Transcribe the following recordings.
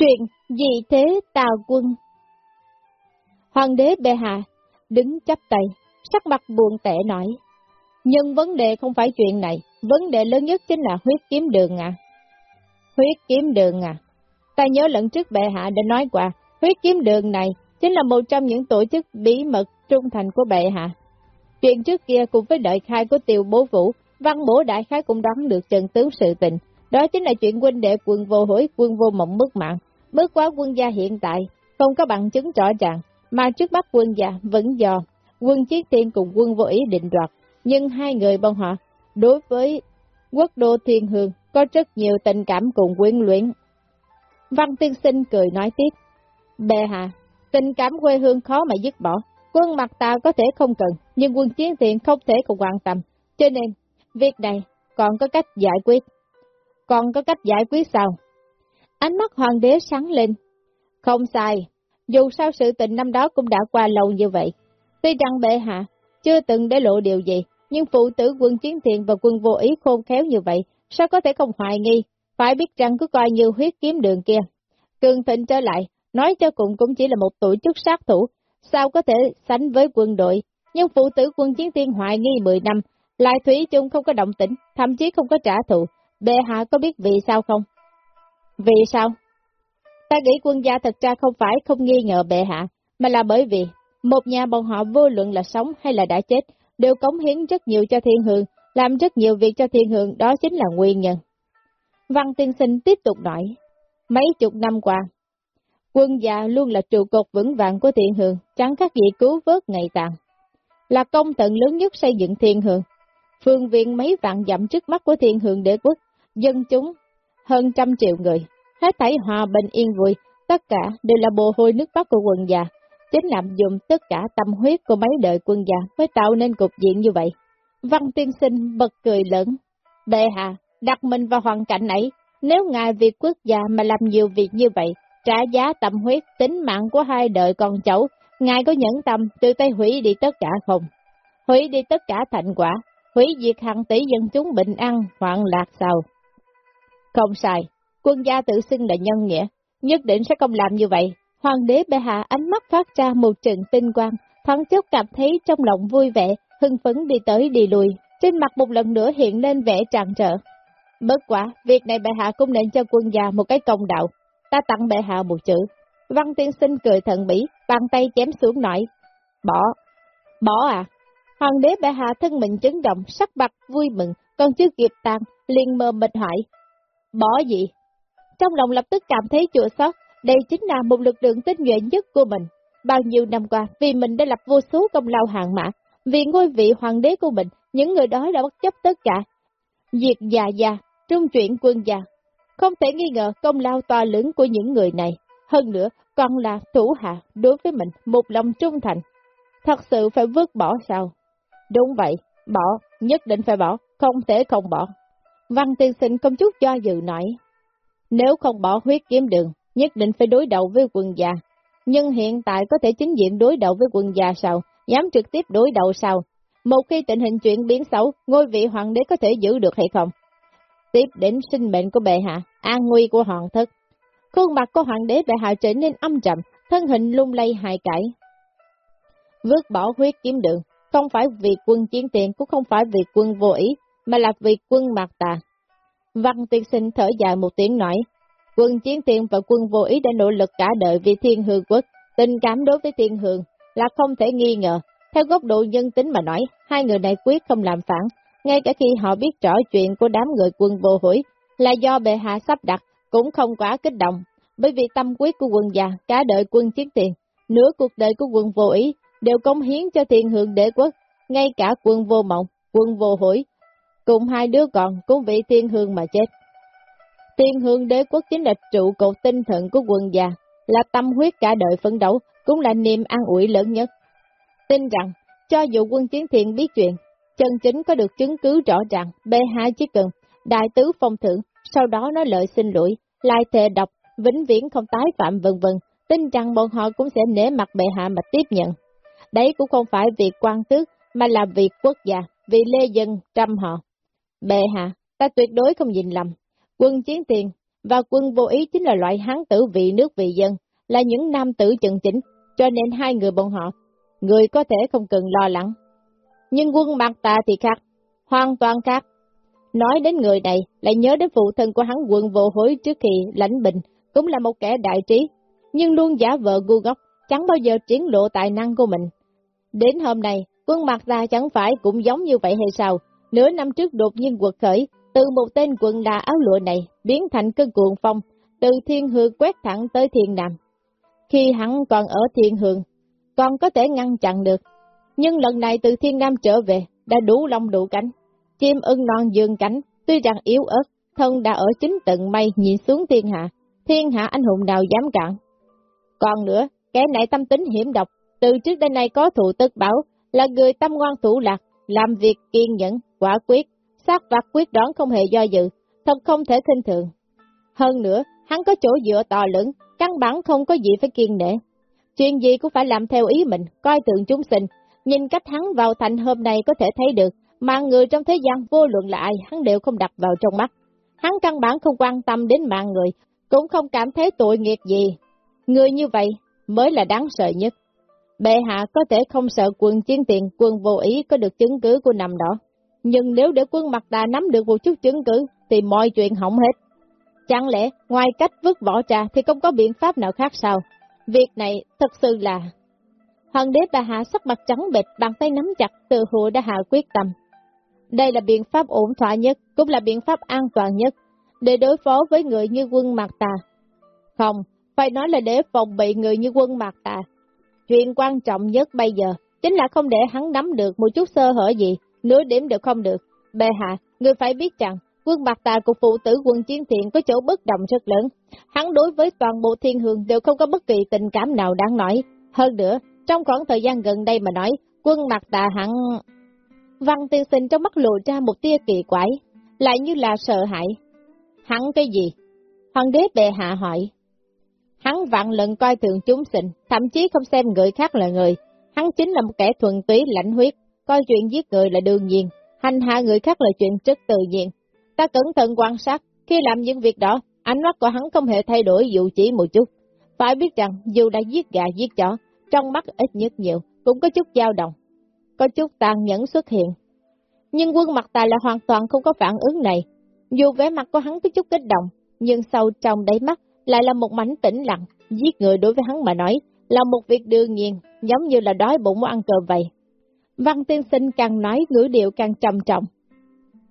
Chuyện gì thế tào quân? Hoàng đế bệ hạ, đứng chắp tay, sắc mặt buồn tệ nói. Nhưng vấn đề không phải chuyện này, vấn đề lớn nhất chính là huyết kiếm đường à. Huyết kiếm đường à. Ta nhớ lần trước bệ hạ đã nói qua, huyết kiếm đường này chính là một trong những tổ chức bí mật trung thành của bệ hạ. Chuyện trước kia cùng với đợi khai của tiêu bố vũ, văn bố đại khái cũng đoán được trần tướng sự tình. Đó chính là chuyện huynh đệ quân vô hối, quân vô mộng mất mạng. Bước quá quân gia hiện tại, không có bằng chứng rõ ràng, mà trước mắt quân gia vẫn do quân chiến tiên cùng quân vô ý định đoạt. Nhưng hai người bọn họ, đối với quốc đô thiên hương, có rất nhiều tình cảm cùng quyến luyện. Văn tiên sinh cười nói tiếp, Bệ hạ, tình cảm quê hương khó mà dứt bỏ, quân mặt ta có thể không cần, nhưng quân chiến thiện không thể không quan tâm, cho nên, việc này còn có cách giải quyết. Còn có cách giải quyết sao? Ánh mắt hoàng đế sáng lên. Không sai, dù sao sự tình năm đó cũng đã qua lâu như vậy. Tuy rằng bệ hạ chưa từng để lộ điều gì, nhưng phụ tử quân chiến thiện và quân vô ý khôn khéo như vậy, sao có thể không hoài nghi, phải biết rằng cứ coi như huyết kiếm đường kia. Cường thịnh trở lại, nói cho cùng cũng chỉ là một tổ chức sát thủ, sao có thể sánh với quân đội, nhưng phụ tử quân chiến tiên hoài nghi 10 năm, lại Thủy chung không có động tĩnh, thậm chí không có trả thù, bệ hạ có biết vì sao không? Vì sao? Ta nghĩ quân gia thật ra không phải không nghi ngờ bệ hạ, mà là bởi vì một nhà bọn họ vô luận là sống hay là đã chết, đều cống hiến rất nhiều cho thiên hương, làm rất nhiều việc cho thiên hương, đó chính là nguyên nhân. Văn tiên sinh tiếp tục nói, mấy chục năm qua, quân gia luôn là trụ cột vững vàng của thiên hương, chẳng khác gì cứu vớt ngày tàn. Là công tận lớn nhất xây dựng thiên hương, phương viện mấy vạn dặm trước mắt của thiên hương đế quốc, dân chúng hơn trăm triệu người, hết thảy hòa bình yên vui, tất cả đều là bồ hôi nước mắt của quân già chính làm dùng tất cả tâm huyết của mấy đời quân già mới tạo nên cục diện như vậy. Văn tiên sinh bật cười lớn, bệ hạ, đặt mình vào hoàn cảnh ấy, nếu ngài vì quốc gia mà làm nhiều việc như vậy, trả giá tâm huyết, tính mạng của hai đời con cháu, ngài có nhẫn tâm từ tay hủy đi tất cả không? Hủy đi tất cả thành quả, hủy diệt hàng tỷ dân chúng bình an, hoạn lạc sao? Không sai, quân gia tự xưng là nhân nghĩa, nhất định sẽ không làm như vậy. Hoàng đế bệ hạ ánh mắt phát ra một trận tinh quang, thoáng chốc cảm thấy trong lòng vui vẻ, hưng phấn đi tới đi lùi, trên mặt một lần nữa hiện lên vẻ tràn trở. Bất quả, việc này bệ hạ cũng nên cho quân gia một cái công đạo, ta tặng bệ hạ một chữ. Văn tiên sinh cười thận bỉ, bàn tay chém xuống nói, bỏ, bỏ à. Hoàng đế bệ hạ thân mình chấn động, sắc mặt vui mừng, còn chưa kịp tàn, liền mơ mệt hỏi, bỏ gì? Trong lòng lập tức cảm thấy chua xót, đây chính là một lực lượng tinh nhuệ nhất của mình. Bao nhiêu năm qua, vì mình đã lập vô số công lao hạng mã, vì ngôi vị hoàng đế của mình, những người đó đã bất chấp tất cả. Diệt già già, trung chuyển quân già, không thể nghi ngờ công lao to lớn của những người này. Hơn nữa, còn là thủ hạ đối với mình một lòng trung thành. Thật sự phải vứt bỏ sao? Đúng vậy, bỏ, nhất định phải bỏ, không thể không bỏ. Văn tiên sinh công chút do dự nói. Nếu không bỏ huyết kiếm đường, nhất định phải đối đầu với quân già. Nhưng hiện tại có thể chính diện đối đầu với quân già sao? Dám trực tiếp đối đầu sao? Một khi tình hình chuyển biến xấu, ngôi vị hoàng đế có thể giữ được hay không? Tiếp đến sinh mệnh của bệ hạ, an nguy của hoàng thất. Khuôn mặt của hoàng đế bệ hạ trở nên âm trầm, thân hình lung lay hài cải. Vước bỏ huyết kiếm đường, không phải vì quân chiến tiền, cũng không phải vì quân vô ý, mà là vì quân mạc tà. Văn tiên sinh thở dài một tiếng nói, quân chiến tiền và quân vô ý đã nỗ lực cả đời vì thiên hương quốc, tình cảm đối với thiên hương là không thể nghi ngờ. Theo góc độ nhân tính mà nói, hai người này quyết không làm phản, ngay cả khi họ biết rõ chuyện của đám người quân vô hủy là do bệ hạ sắp đặt, cũng không quá kích động, bởi vì tâm quyết của quân già, cả đời quân chiến tiền, nửa cuộc đời của quân vô ý đều công hiến cho thiên hương đế quốc, ngay cả quân vô mộng, quân vô hủy cùng hai đứa con cũng bị thiên hương mà chết. Thiên hương đế quốc chính là trụ cột tinh thần của quân gia, là tâm huyết cả đời phấn đấu, cũng là niềm an ủi lớn nhất. Tin rằng, cho dù quân chiến thiện biết chuyện, chân chính có được chứng cứ rõ ràng, B2 chỉ cần, đại tứ phong thưởng, sau đó nói lời xin lỗi, lai thề độc, vĩnh viễn không tái phạm vân vân, tin rằng bọn họ cũng sẽ nể mặt bệ hạ mà tiếp nhận. Đấy cũng không phải việc quan tước, mà là việc quốc gia, vì lê dân trăm họ. Bệ hạ, ta tuyệt đối không nhìn lầm. Quân chiến tiền và quân vô ý chính là loại hán tử vị nước vị dân, là những nam tử chân chính, cho nên hai người bọn họ, người có thể không cần lo lắng. Nhưng quân mặt ta thì khác, hoàn toàn khác. Nói đến người này, lại nhớ đến phụ thân của hắn quân vô hối trước khi lãnh bình, cũng là một kẻ đại trí, nhưng luôn giả vợ ngu gốc, chẳng bao giờ triển lộ tài năng của mình. Đến hôm nay, quân mặt ta chẳng phải cũng giống như vậy hay sao? Nửa năm trước đột nhiên quật khởi, từ một tên quần đà áo lụa này, biến thành cơn cuồng phong, từ thiên hương quét thẳng tới thiên nam. Khi hắn còn ở thiên hương, còn có thể ngăn chặn được. Nhưng lần này từ thiên nam trở về, đã đủ lông đủ cánh. Chim ưng non dương cánh, tuy rằng yếu ớt, thân đã ở chính tận mây nhìn xuống thiên hạ, thiên hạ anh hùng nào dám cản. Còn nữa, kẻ này tâm tính hiểm độc, từ trước đến nay có thụ tức bảo, là người tâm ngoan thủ lạc, làm việc kiên nhẫn, quả quyết, sát vặt quyết đoán không hề do dự, thật không thể khinh thường. Hơn nữa, hắn có chỗ dựa to lớn, căn bản không có gì phải kiên nể. Chuyện gì cũng phải làm theo ý mình, coi thường chúng sinh. Nhìn cách hắn vào thành hôm nay có thể thấy được, mà người trong thế gian vô luận là ai, hắn đều không đặt vào trong mắt. Hắn căn bản không quan tâm đến mạng người, cũng không cảm thấy tội nghiệp gì. Người như vậy mới là đáng sợ nhất. Bệ hạ có thể không sợ quân chiến tiền, quân vô ý có được chứng cứ của nằm đó. Nhưng nếu để quân mặt Đà nắm được một chút chứng cứ, thì mọi chuyện hỏng hết. Chẳng lẽ, ngoài cách vứt vỏ trà thì không có biện pháp nào khác sao? Việc này thật sự là... Hoàng đế bà hạ sắc mặt trắng bệch, bàn tay nắm chặt, từ hồ đã hạ quyết tâm. Đây là biện pháp ổn thỏa nhất, cũng là biện pháp an toàn nhất, để đối phó với người như quân Mạc Tà. Không, phải nói là để phòng bị người như quân Mạc Tà. Chuyện quan trọng nhất bây giờ, chính là không để hắn nắm được một chút sơ hở gì, nửa điểm đều không được. Bệ hạ, người phải biết rằng, quân bạc Tà của phụ tử quân chiến thiện có chỗ bất đồng rất lớn. Hắn đối với toàn bộ thiên hương đều không có bất kỳ tình cảm nào đáng nói. Hơn nữa, trong khoảng thời gian gần đây mà nói, quân mặt Tà hắn... Văn tiên sinh trong mắt lộ ra một tia kỳ quái, lại như là sợ hãi. Hắn cái gì? Hoàng đế bệ hạ hỏi. Hắn vạn lần coi thường chúng sinh, thậm chí không xem người khác là người. Hắn chính là một kẻ thuần túy lãnh huyết, coi chuyện giết người là đương nhiên, hành hạ người khác là chuyện rất tự nhiên. Ta cẩn thận quan sát, khi làm những việc đó, ánh mắt của hắn không hề thay đổi dù chỉ một chút. Phải biết rằng, dù đã giết gà giết chó, trong mắt ít nhất nhiều, cũng có chút dao động, có chút tàn nhẫn xuất hiện. Nhưng quân mặt tài là hoàn toàn không có phản ứng này. Dù vẻ mặt của hắn có chút kích động, nhưng sâu trong đáy mắt lại là một mảnh tĩnh lặng, giết người đối với hắn mà nói, là một việc đương nhiên, giống như là đói bụng muốn ăn cơm vậy. Văn tiên sinh càng nói ngữ điệu càng trầm trọng.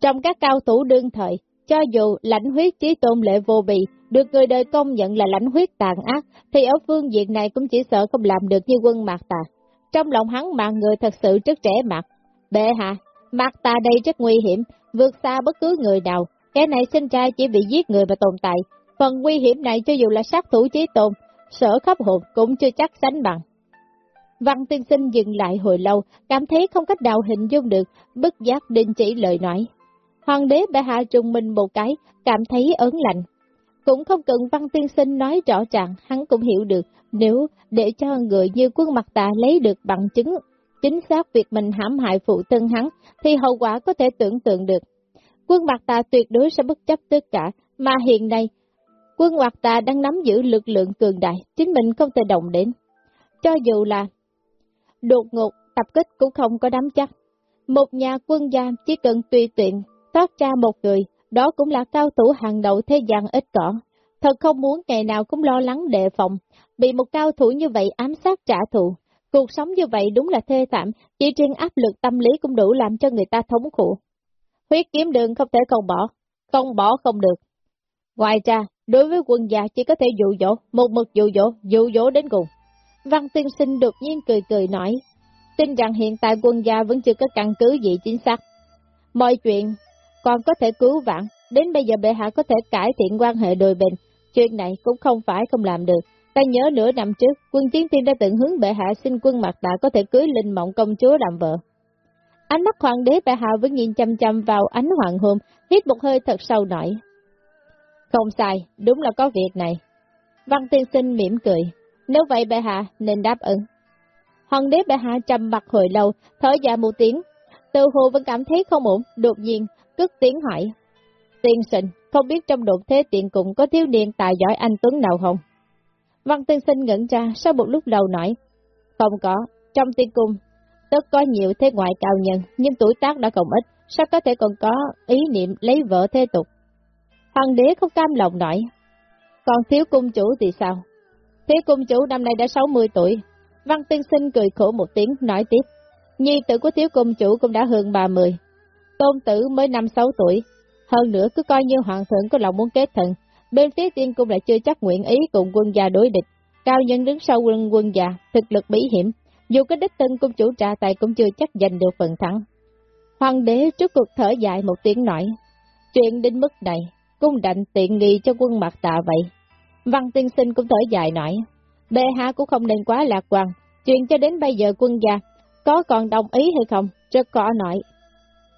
Trong các cao thủ đương thời, cho dù lãnh huyết trí tôn lệ vô bì, được người đời công nhận là lãnh huyết tàn ác, thì ở phương diện này cũng chỉ sợ không làm được như quân mạc tà. Trong lòng hắn mà người thật sự rất trẻ mặt. Bệ hạ, mạc tà đây rất nguy hiểm, vượt xa bất cứ người nào. Cái này sinh ra chỉ bị giết người và tồn tại. Phần nguy hiểm này cho dù là sát thủ trí tôn, sở khắp hồn cũng chưa chắc sánh bằng. Văn tiên sinh dừng lại hồi lâu, cảm thấy không cách nào hình dung được, bất giác đình chỉ lời nói. Hoàng đế bệ hạ trùng mình một cái, cảm thấy ớn lạnh. Cũng không cần văn tiên sinh nói rõ ràng, hắn cũng hiểu được, nếu để cho người như quân mặt tà lấy được bằng chứng chính xác việc mình hãm hại phụ thân hắn, thì hậu quả có thể tưởng tượng được. Quân mặt tà tuyệt đối sẽ bất chấp tất cả, mà hiện nay, quân mặt tà đang nắm giữ lực lượng cường đại, chính mình không thể động đến. Cho dù là đột ngột, tập kích cũng không có đám chắc. Một nhà quân gia chỉ cần tùy tiện thoát ra một người, đó cũng là cao thủ hàng đầu thế gian ít cỏ. Thật không muốn ngày nào cũng lo lắng đề phòng, bị một cao thủ như vậy ám sát trả thù. Cuộc sống như vậy đúng là thê thảm, chỉ riêng áp lực tâm lý cũng đủ làm cho người ta thống khổ. Huyết kiếm đường không thể không bỏ, không bỏ không được. Ngoài ra, đối với quân gia chỉ có thể dụ dỗ, một mực dụ dỗ, dụ dỗ đến cùng. Văn tiên sinh đột nhiên cười cười nói, tin rằng hiện tại quân gia vẫn chưa có căn cứ gì chính xác. Mọi chuyện còn có thể cứu vãn, đến bây giờ bệ hạ có thể cải thiện quan hệ đôi bên, chuyện này cũng không phải không làm được. Ta nhớ nửa năm trước, quân chiến tiên đã từng hướng bệ hạ xin quân mặt đã có thể cưới linh mộng công chúa làm vợ. Ánh mắt hoàng đế bệ hạ vẫn nhìn chăm chăm vào ánh hoàng hôn, hít một hơi thật sâu nổi. Không sai, đúng là có việc này. Văn tiên sinh mỉm cười, nếu vậy bệ hạ nên đáp ứng. Hoàng đế bệ hạ trầm mặt hồi lâu, thở dài một tiếng, từ hồ vẫn cảm thấy không ổn, đột nhiên, cất tiếng hỏi. tiên sinh, không biết trong đột thế tiện cũng có thiếu niên tài giỏi anh Tuấn nào không? Văn tiên sinh ngẩn ra sau một lúc đầu nói, không có, trong tiên cung, tất có nhiều thế ngoại cao nhân, nhưng tuổi tác đã còn ít, sao có thể còn có ý niệm lấy vợ thế tục? Hoàng đế không cam lòng nói, còn thiếu cung chủ thì sao? Thế cung chủ năm nay đã 60 tuổi. Văn tiên sinh cười khổ một tiếng, nói tiếp, nhi tử của thiếu cung chủ cũng đã hơn 30. Tôn tử mới 5-6 tuổi, hơn nữa cứ coi như hoàng thượng có lòng muốn kết thần, bên phía tiên cung lại chưa chắc nguyện ý cùng quân gia đối địch. Cao nhân đứng sau quân quân gia thực lực bí hiểm, dù có đích thân cung chủ trả tài cũng chưa chắc giành được phần thắng. Hoàng đế trước cuộc thở dài một tiếng nói, chuyện đến mức này, cung đành tiện nghi cho quân mặt tạ vậy. Văn tiên sinh cũng thở dài nói, bệ hạ cũng không nên quá lạc quan, chuyện cho đến bây giờ quân gia, có còn đồng ý hay không, rất có nói.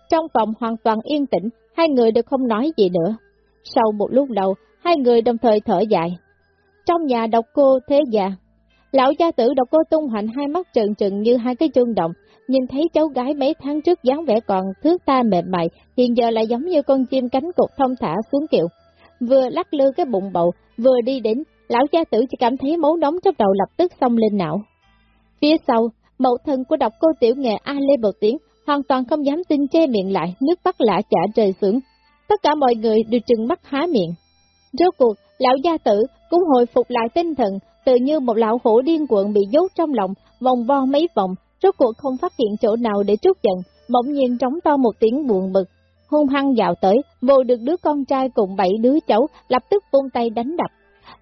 Trong phòng hoàn toàn yên tĩnh, hai người đều không nói gì nữa. Sau một lúc lâu, hai người đồng thời thở dài. Trong nhà độc cô thế già, lão gia tử độc cô tung hoành hai mắt trừng trừng như hai cái chuông động, nhìn thấy cháu gái mấy tháng trước dáng vẻ còn thước ta mềm mại, hiện giờ lại giống như con chim cánh cục thông thả xuống kiệu. Vừa lắc lư cái bụng bầu, vừa đi đến, lão gia tử chỉ cảm thấy máu nóng trong đầu lập tức xông lên não. Phía sau, mẫu thân của độc cô tiểu nghệ a lê một tiếng, hoàn toàn không dám tin che miệng lại, nước mắt lạ chả trời sướng. Tất cả mọi người đều trừng mắt há miệng. Rốt cuộc, lão gia tử cũng hồi phục lại tinh thần, tự như một lão hổ điên cuộn bị dốt trong lòng, vòng vo mấy vòng, rốt cuộc không phát hiện chỗ nào để trút giận, bỗng nhiên trống to một tiếng buồn bực. Hung hăng dạo tới, vô được đứa con trai cùng bảy đứa cháu, lập tức vung tay đánh đập.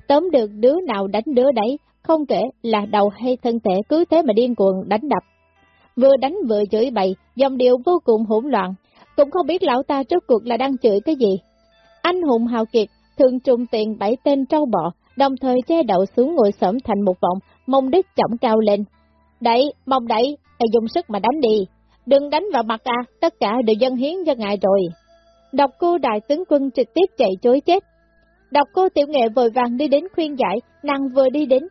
Tóm được đứa nào đánh đứa đấy, không kể là đầu hay thân thể cứ thế mà điên cuồng đánh đập. Vừa đánh vừa chửi bậy, dòng điệu vô cùng hỗn loạn, cũng không biết lão ta trước cuộc là đang chửi cái gì. Anh hùng hào kiệt, thường trùng tiền bảy tên trâu bọ, đồng thời che đậu xuống ngồi sẫm thành một vòng, mông đít chổng cao lên. Đẩy, mông đẩy, hãy dùng sức mà đánh đi, đừng đánh vào mặt à, tất cả đều dân hiến cho ngài rồi. Độc cô đại tướng quân trực tiếp chạy chối chết. Độc cô tiểu nghệ vội vàng đi đến khuyên giải, nàng vừa đi đến.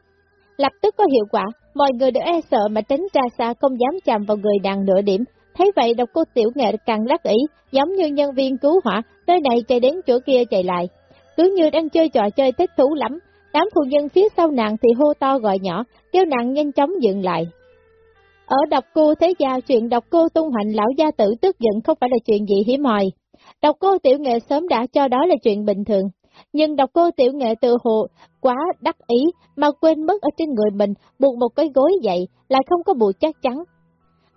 Lập tức có hiệu quả, mọi người đều e sợ mà tránh ra xa không dám chạm vào người nàng nửa điểm. Thấy vậy độc cô tiểu nghệ càng lắc ý, giống như nhân viên cứu hỏa, nơi này chạy đến chỗ kia chạy lại. Cứ như đang chơi trò chơi thích thú lắm, đám thù nhân phía sau nàng thì hô to gọi nhỏ, kêu nàng nhanh chóng dừng lại. Ở độc cô thế gia chuyện độc cô tung hoành lão gia tử tức giận không phải là chuyện gì hiếm hoi. Độc cô tiểu nghệ sớm đã cho đó là chuyện bình thường, nhưng độc cô tiểu nghệ tự hồ quá đắc ý mà quên mất ở trên người mình buộc một cái gối dậy lại không có buộc chắc chắn.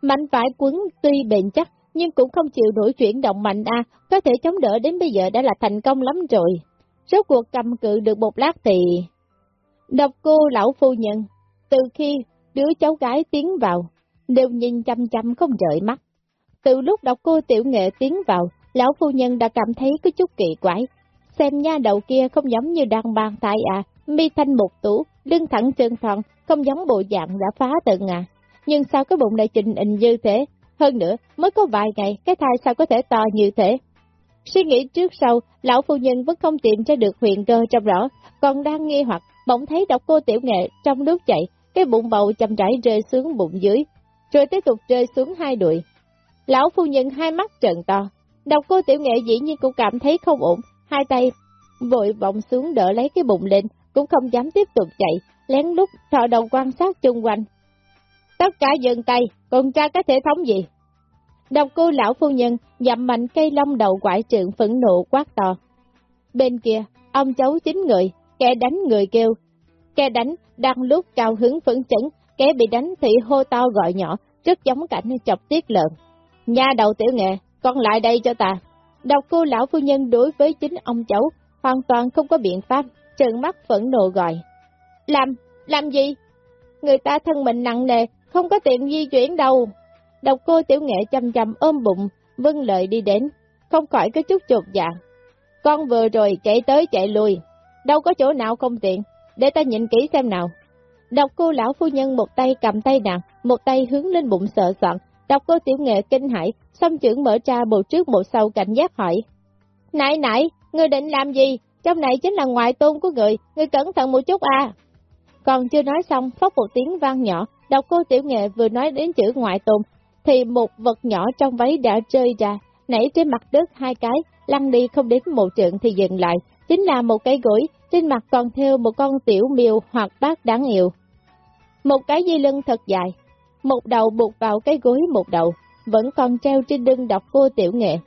Mạnh vải quấn tuy bền chắc nhưng cũng không chịu nổi chuyển động mạnh a có thể chống đỡ đến bây giờ đã là thành công lắm rồi. Rốt cuộc cầm cự được một lát thì... Độc cô lão phu nhân, từ khi đứa cháu gái tiến vào, đều nhìn chăm chăm không rời mắt. Từ lúc đọc cô tiểu nghệ tiến vào, lão phu nhân đã cảm thấy có chút kỳ quái. Xem nha đầu kia không giống như đang bàn tay à, mi thanh một tủ, lưng thẳng trơn thon, không giống bộ dạng đã phá tận à. Nhưng sao cái bụng lại trình hình như thế? Hơn nữa, mới có vài ngày, cái thai sao có thể to như thế? Suy nghĩ trước sau, lão phu nhân vẫn không tìm ra được huyền cơ trong rõ, còn đang nghi hoặc, bỗng thấy đọc cô tiểu nghệ trong lúc chạy, cái bụng bầu chậm rãi rơi xuống bụng dưới, rồi tiếp tục rơi xuống hai đuổi. Lão phu nhân hai mắt trợn to, độc cô tiểu nghệ dĩ nhiên cũng cảm thấy không ổn, hai tay vội vọng xuống đỡ lấy cái bụng lên, cũng không dám tiếp tục chạy, lén lút thò đầu quan sát chung quanh. Tất cả dừng tay, còn tra cái thể thống gì? Độc cô lão phu nhân dặm mạnh cây lông đầu quải trượng phẫn nộ quát to. Bên kia, ông cháu chính người, kẻ đánh người kêu. Kẻ đánh đang lúc cao hứng phấn chấn, kẻ bị đánh thì hô to gọi nhỏ, rất giống cảnh chọc tiết lợn. Nha đầu tiểu nghệ, con lại đây cho ta. Độc cô lão phu nhân đối với chính ông cháu, hoàn toàn không có biện pháp, trợn mắt phẫn nộ gọi. Làm, làm gì? Người ta thân mình nặng nề, không có tiện di chuyển đâu. Độc cô tiểu nghệ chăm chăm ôm bụng, vâng lợi đi đến, không khỏi có chút chột dạ. Con vừa rồi chạy tới chạy lui, đâu có chỗ nào không tiện, để ta nhìn kỹ xem nào. Độc cô lão phu nhân một tay cầm tay nàng, một tay hướng lên bụng sợ soạn, độc cô tiểu nghệ kinh hãi, xâm trưởng mở ra bộ trước bộ sau cảnh giác hỏi. Nãy nãy, người định làm gì? Trong này chính là ngoại tôn của người, người cẩn thận một chút à. Còn chưa nói xong, phóc một tiếng vang nhỏ, độc cô tiểu nghệ vừa nói đến chữ ngoại tôn, thì một vật nhỏ trong váy đã rơi ra, nảy trên mặt đất hai cái, lăn đi không đến một trượng thì dừng lại, chính là một cái gối, trên mặt còn theo một con tiểu miêu hoặc bác đáng yêu. Một cái dây lưng thật dài, một đầu buộc vào cái gối một đầu, vẫn còn treo trên lưng đọc cô tiểu nghệ.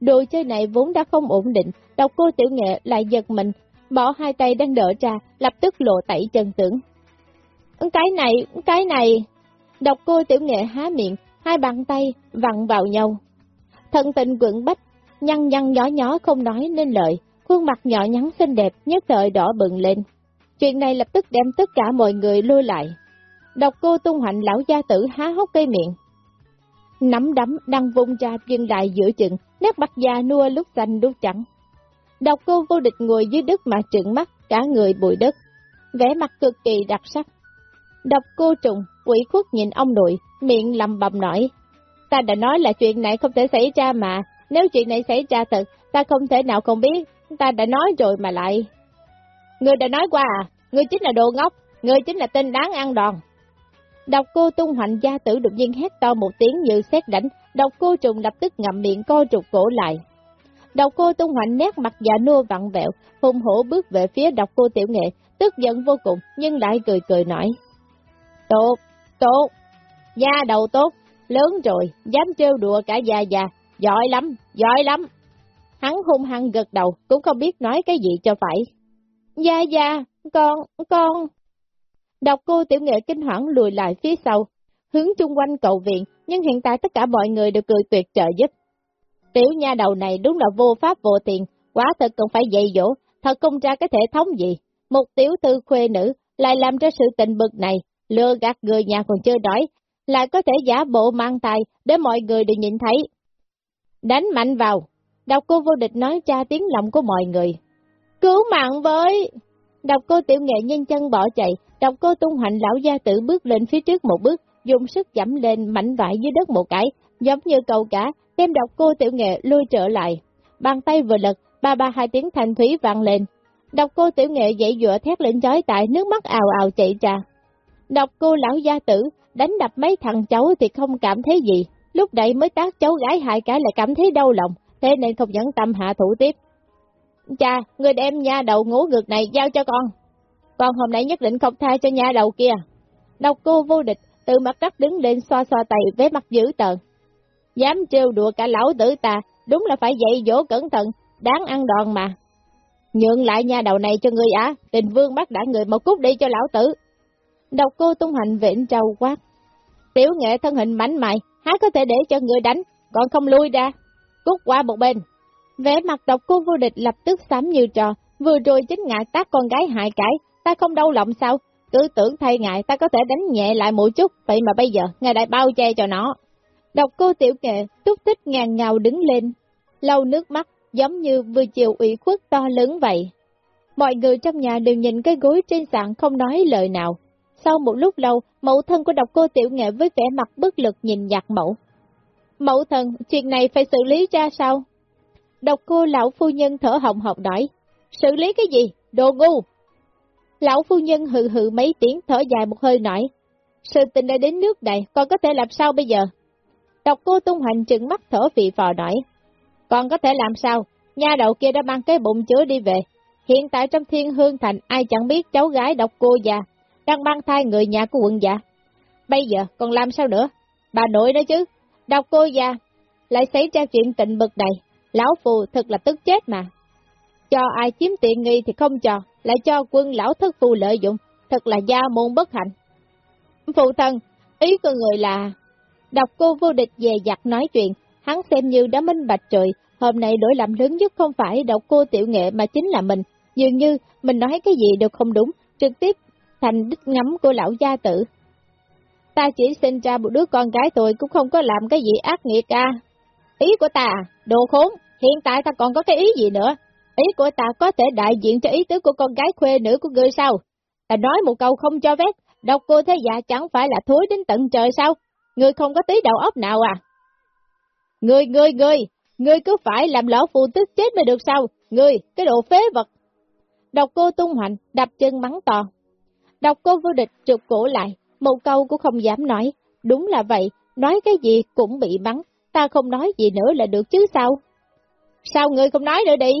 Đồ chơi này vốn đã không ổn định, đọc cô tiểu nghệ lại giật mình, bỏ hai tay đang đỡ ra, lập tức lộ tẩy chân tưởng. Cái này, cái này... đọc cô tiểu nghệ há miệng, hai bàn tay vặn vào nhau. Thân tình quận bách, nhăn nhăn nhỏ nhỏ không nói nên lời, khuôn mặt nhỏ nhắn xinh đẹp nhất thời đỏ bừng lên. Chuyện này lập tức đem tất cả mọi người lôi lại. Độc cô tung hạnh lão gia tử há hốc cây miệng. Nắm đấm đang vung ra dừng lại giữa chừng, nét mặt già nua lúc xanh lúc trắng. Độc cô vô địch ngồi dưới đất mà trợn mắt, cả người bụi đất. vẻ mặt cực kỳ đặc sắc. Độc cô trùng, quỷ khuất nhìn ông nội, miệng lầm bầm nói. Ta đã nói là chuyện này không thể xảy ra mà, nếu chuyện này xảy ra thật, ta không thể nào không biết, ta đã nói rồi mà lại. Người đã nói qua à, người chính là đồ ngốc, người chính là tên đáng ăn đòn. Độc cô tung hoành gia tử đột nhiên hét to một tiếng như xét đánh, độc cô trùng lập tức ngậm miệng co trục cổ lại. Độc cô tung hoành nét mặt già nua vặn vẹo, hùng hổ bước về phía độc cô tiểu nghệ, tức giận vô cùng, nhưng lại cười cười nói. Tốt, tốt, da đầu tốt, lớn rồi, dám trêu đùa cả già già, giỏi lắm, giỏi lắm. Hắn hung hăng gật đầu, cũng không biết nói cái gì cho phải. Dạ dạ, con, con. Đọc cô tiểu nghệ kinh hoảng lùi lại phía sau, hướng chung quanh cầu viện, nhưng hiện tại tất cả mọi người đều cười tuyệt trợ giúp. Tiểu nha đầu này đúng là vô pháp vô tiền, quá thật cần phải dạy dỗ, thật không ra cái thể thống gì. Một tiểu thư khuê nữ lại làm ra sự tình bực này, lừa gạt người nhà còn chưa đói, lại có thể giả bộ mang tài để mọi người đều nhìn thấy. Đánh mạnh vào, đọc cô vô địch nói tra tiếng lòng của mọi người. Cứu mạng với! Đọc cô tiểu nghệ nhanh chân bỏ chạy, đọc cô tung hoành lão gia tử bước lên phía trước một bước, dùng sức dẫm lên mảnh vải dưới đất một cái, giống như cầu cả, đem đọc cô tiểu nghệ lui trở lại. Bàn tay vừa lật, ba ba hai tiếng thanh thúy vang lên. Đọc cô tiểu nghệ dậy dựa thét lên chói tại nước mắt ào ào chạy ra. Đọc cô lão gia tử, đánh đập mấy thằng cháu thì không cảm thấy gì, lúc đấy mới tác cháu gái hại cái lại cảm thấy đau lòng, thế nên không nhẫn tâm hạ thủ tiếp. Cha, người đem nha đầu ngủ ngược này giao cho con. Con hôm nay nhất định không tha cho nha đầu kia. Độc cô vô địch, từ mặt đất đứng lên xoa xoa tay với mặt dữ tợn. Dám trêu đùa cả lão tử ta, đúng là phải dạy dỗ cẩn thận, đáng ăn đòn mà. Nhượng lại nha đầu này cho người á, tình vương bắt đã người một cút đi cho lão tử. Độc cô tung hành vịnh trâu quát. Tiểu nghệ thân hình mảnh mại, há có thể để cho người đánh, còn không lui ra. Cút qua một bên. Vẻ mặt độc cô vô địch lập tức xám như trò, vừa rồi chính ngại tác con gái hại cãi, ta không đau lòng sao? Cứ tưởng thay ngại ta có thể đánh nhẹ lại một chút, vậy mà bây giờ ngài đại bao che cho nó. Độc cô tiểu nghệ túc tích ngàn ngào đứng lên, lau nước mắt giống như vừa chịu ủy khuất to lớn vậy. Mọi người trong nhà đều nhìn cái gối trên sàn không nói lời nào, sau một lúc lâu, mẫu thân của độc cô tiểu nghệ với vẻ mặt bất lực nhìn nhạt mẫu. Mẫu thần chuyện này phải xử lý ra sao? Độc cô lão phu nhân thở hồng hộc nói. Xử lý cái gì? Đồ ngu! Lão phu nhân hừ hừ mấy tiếng thở dài một hơi nói. Sự tình đã đến nước này, còn có thể làm sao bây giờ? Độc cô tung hành trừng mắt thở vị phò nói. Còn có thể làm sao? Nha đầu kia đã mang cái bụng chứa đi về. Hiện tại trong thiên hương thành ai chẳng biết cháu gái độc cô già đang mang thai người nhà của quận dạ. Bây giờ còn làm sao nữa? Bà nội đó chứ, đọc cô già, lại xảy ra chuyện tịnh bực này, lão phù thật là tức chết mà. Cho ai chiếm tiện nghi thì không cho, lại cho quân lão thất phù lợi dụng, thật là gia môn bất hạnh. Phụ thân, ý của người là, đọc cô vô địch về giặt nói chuyện, hắn xem như đã minh bạch trời, hôm nay đổi làm lớn nhất không phải đọc cô tiểu nghệ mà chính là mình, dường như mình nói cái gì đều không đúng, trực tiếp thành đích ngắm của lão gia tử. Ta chỉ sinh ra một đứa con gái tôi cũng không có làm cái gì ác nghiệt à. Ý của ta, đồ khốn, hiện tại ta còn có cái ý gì nữa? Ý của ta có thể đại diện cho ý tứ của con gái khuê nữ của ngươi sao? Ta nói một câu không cho phép, độc cô thế dạ chẳng phải là thối đến tận trời sao? Ngươi không có tí đầu óc nào à? Ngươi, ngươi, ngươi, ngươi cứ phải làm lão phụ tức chết mới được sao? Ngươi, cái đồ phế vật. Độc cô tung hoành, đập chân mắng to, độc cô vô địch trục cổ lại, một câu cũng không dám nói. Đúng là vậy, nói cái gì cũng bị bắn, ta không nói gì nữa là được chứ sao? Sao ngươi không nói nữa đi?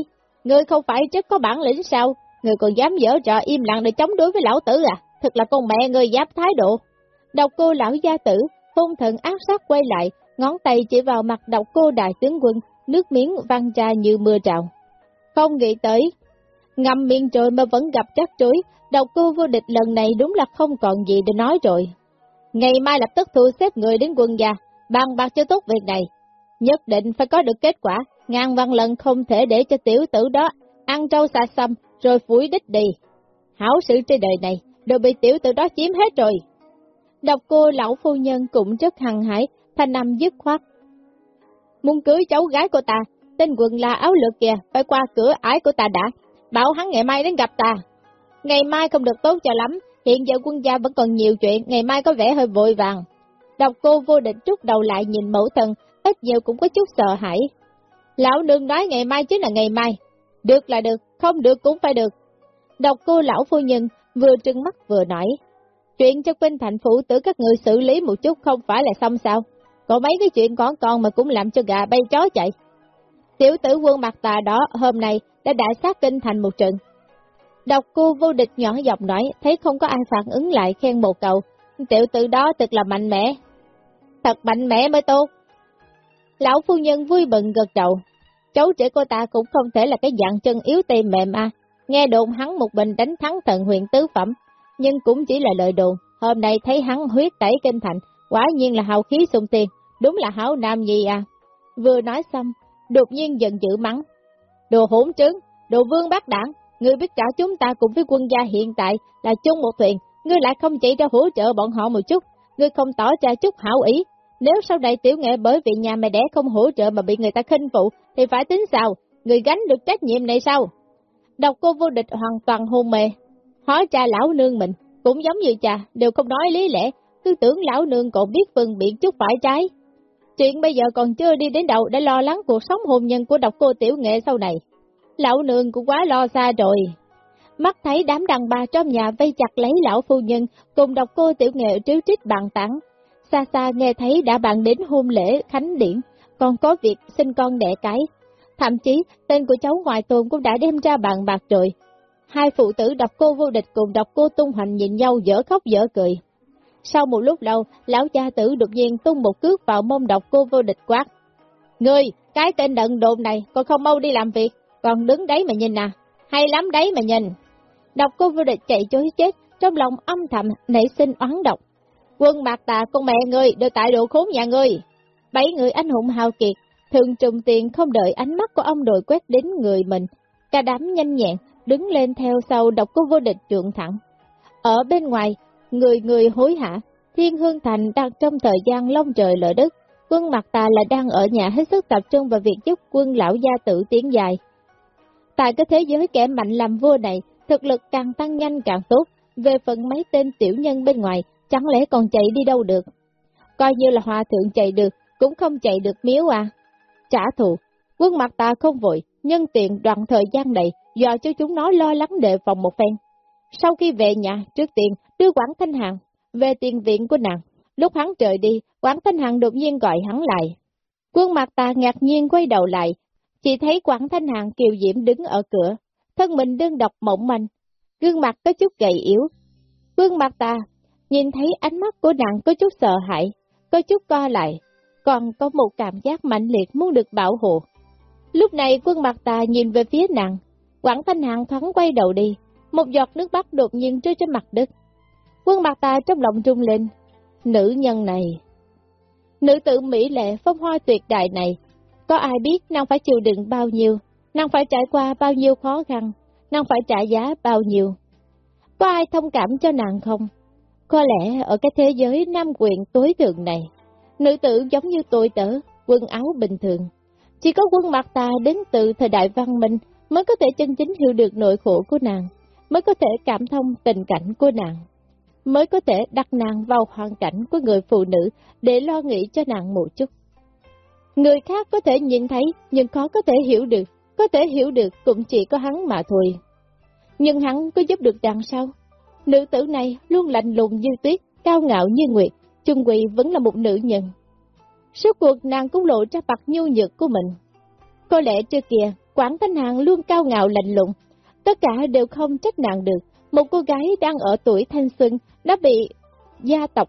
Ngươi không phải rất có bản lĩnh sao? Ngươi còn dám dở trò im lặng để chống đối với lão tử à? Thật là con mẹ ngươi giáp thái độ. Độc cô lão gia tử, hung thần ác sát quay lại, ngón tay chỉ vào mặt độc cô đại tướng quân, nước miếng văng ra như mưa trào. Không nghĩ tới, ngầm miệng rồi mà vẫn gặp chắc chối, độc cô vô địch lần này đúng là không còn gì để nói rồi. Ngày mai lập tức thu xếp người đến quân gia, bàn bạc cho tốt việc này. Nhất định phải có được kết quả, ngàn văn lần không thể để cho tiểu tử đó ăn trâu xa xăm rồi phủi đích đi. Hảo sự trên đời này, đều bị tiểu tử đó chiếm hết rồi. Độc cô lão phu nhân cũng rất hằng hải, thanh âm dứt khoát. Muốn cưới cháu gái của ta, tên quần là áo lược kìa, phải qua cửa ái của ta đã. Bảo hắn ngày mai đến gặp ta. Ngày mai không được tốt cho lắm, hiện giờ quân gia vẫn còn nhiều chuyện, ngày mai có vẻ hơi vội vàng. Độc cô vô định trút đầu lại nhìn mẫu thân, ít nhiều cũng có chút sợ hãi. Lão nương nói ngày mai chính là ngày mai. Được là được, không được cũng phải được. Độc cô lão phu nhân vừa trừng mắt vừa nói. Chuyện cho Quynh thành phủ tử các người xử lý một chút không phải là xong sao. Có mấy cái chuyện con con mà cũng làm cho gà bay chó chạy. Tiểu tử quân mặt tà đó hôm nay đã đại sát kinh thành một trận. Độc cô vô địch nhỏ giọng nói, thấy không có ai phản ứng lại khen một cậu. Tiểu tử đó thật là mạnh mẽ. Thật mạnh mẽ mới tốt. Lão phu nhân vui bừng gật đầu. Cháu trẻ cô ta cũng không thể là cái dạng chân yếu tê mềm à. Nghe đồn hắn một mình đánh thắng thần huyện tứ phẩm, nhưng cũng chỉ là lời đồn. Hôm nay thấy hắn huyết tẩy kinh thành, quả nhiên là hào khí sung tiền, đúng là hảo nam gì à. Vừa nói xong, đột nhiên giận dữ mắng. Đồ hỗn trứng, đồ vương bác đảng, ngươi biết cả chúng ta cùng với quân gia hiện tại là chung một thuyền, ngươi lại không chỉ ra hỗ trợ bọn họ một chút, ngươi không tỏ ra chút hảo ý. Nếu sau này tiểu nghệ bởi vì nhà mày đẻ không hỗ trợ mà bị người ta khinh phụ, thì phải tính sao? Người gánh được trách nhiệm này sao? Đọc cô vô địch hoàn toàn hôn mê. Hỏi cha lão nương mình, cũng giống như cha, đều không nói lý lẽ, cứ tưởng lão nương còn biết phân biệt chút phải trái. Chuyện bây giờ còn chưa đi đến đầu để lo lắng cuộc sống hôn nhân của độc cô tiểu nghệ sau này. Lão nương cũng quá lo xa rồi. Mắt thấy đám đàn bà trong nhà vây chặt lấy lão phu nhân cùng độc cô tiểu nghệ triếu trích bàn tặng. Xa xa nghe thấy đã bàn đến hôn lễ khánh điển, còn có việc sinh con đẻ cái. Thậm chí tên của cháu ngoại tôn cũng đã đem ra bàn bạc rồi. Hai phụ tử độc cô vô địch cùng độc cô tung hành nhìn nhau dở khóc dở cười. Sau một lúc lâu, lão cha tử đột nhiên tung một cước vào mông độc cô vô địch quát. Ngươi, cái tên đận đồn này, còn không mau đi làm việc, còn đứng đấy mà nhìn à, hay lắm đấy mà nhìn. Độc cô vô địch chạy chối chết, trong lòng âm thầm nảy sinh oán độc. Quân bạc tà con mẹ ngươi đều tại độ khốn nhà ngươi. Bảy người anh hùng hào kiệt, thường trùng tiền không đợi ánh mắt của ông đội quét đến người mình. Cả đám nhanh nhẹn, đứng lên theo sau độc cô vô địch trượng thẳng. Ở bên ngoài, người người hối hả, Thiên Hương Thành đang trong thời gian long trời lỡ đất, quân mặt ta là đang ở nhà hết sức tập trung vào việc giúp quân lão gia tử tiến dài. Tại cái thế giới kẻ mạnh làm vua này, thực lực càng tăng nhanh càng tốt, về phần mấy tên tiểu nhân bên ngoài, chẳng lẽ còn chạy đi đâu được. Coi như là hòa thượng chạy được, cũng không chạy được miếu à. Trả thù, quân mặt ta không vội, nhân tiện đoạn thời gian này, dò cho chúng nó lo lắng đề phòng một phen. Sau khi về nhà, trước tiên đưa Quảng Thanh Hằng về tiền viện của nàng. Lúc hắn trời đi, Quảng Thanh Hằng đột nhiên gọi hắn lại. Quân mặt ta ngạc nhiên quay đầu lại, chỉ thấy Quảng Thanh Hằng kiều diễm đứng ở cửa, thân mình đơn độc mộng manh, gương mặt có chút gầy yếu. Quân mặt ta nhìn thấy ánh mắt của nàng có chút sợ hãi, có chút co lại, còn có một cảm giác mạnh liệt muốn được bảo hộ. Lúc này quân mặt ta nhìn về phía nàng, Quảng Thanh Hằng thoáng quay đầu đi, một giọt nước mắt đột nhiên rơi trên mặt đất. Quân mặt ta trong lòng trung lên, nữ nhân này. Nữ tử Mỹ lệ phong hoa tuyệt đại này, có ai biết nàng phải chịu đựng bao nhiêu, nàng phải trải qua bao nhiêu khó khăn, nàng phải trả giá bao nhiêu. Có ai thông cảm cho nàng không? Có lẽ ở cái thế giới nam quyền tối thượng này, nữ tử giống như tôi tớ, quần áo bình thường. Chỉ có quân mặt ta đến từ thời đại văn minh mới có thể chân chính hiểu được nỗi khổ của nàng, mới có thể cảm thông tình cảnh của nàng, mới có thể đặt nàng vào hoàn cảnh của người phụ nữ để lo nghĩ cho nàng một chút. Người khác có thể nhìn thấy nhưng khó có thể hiểu được, có thể hiểu được cũng chỉ có hắn mà thôi. Nhưng hắn có giúp được đằng sau? Nữ tử này luôn lạnh lùng như tuyết, cao ngạo như nguyệt, chung quỳ vẫn là một nữ nhân. Suốt cuộc nàng cũng lộ ra mặt nhu nhược của mình. Có lẽ trước kia, Quảng Thanh Hàng luôn cao ngạo lạnh lùng, tất cả đều không trách nàng được. Một cô gái đang ở tuổi thanh xuân đã bị gia tộc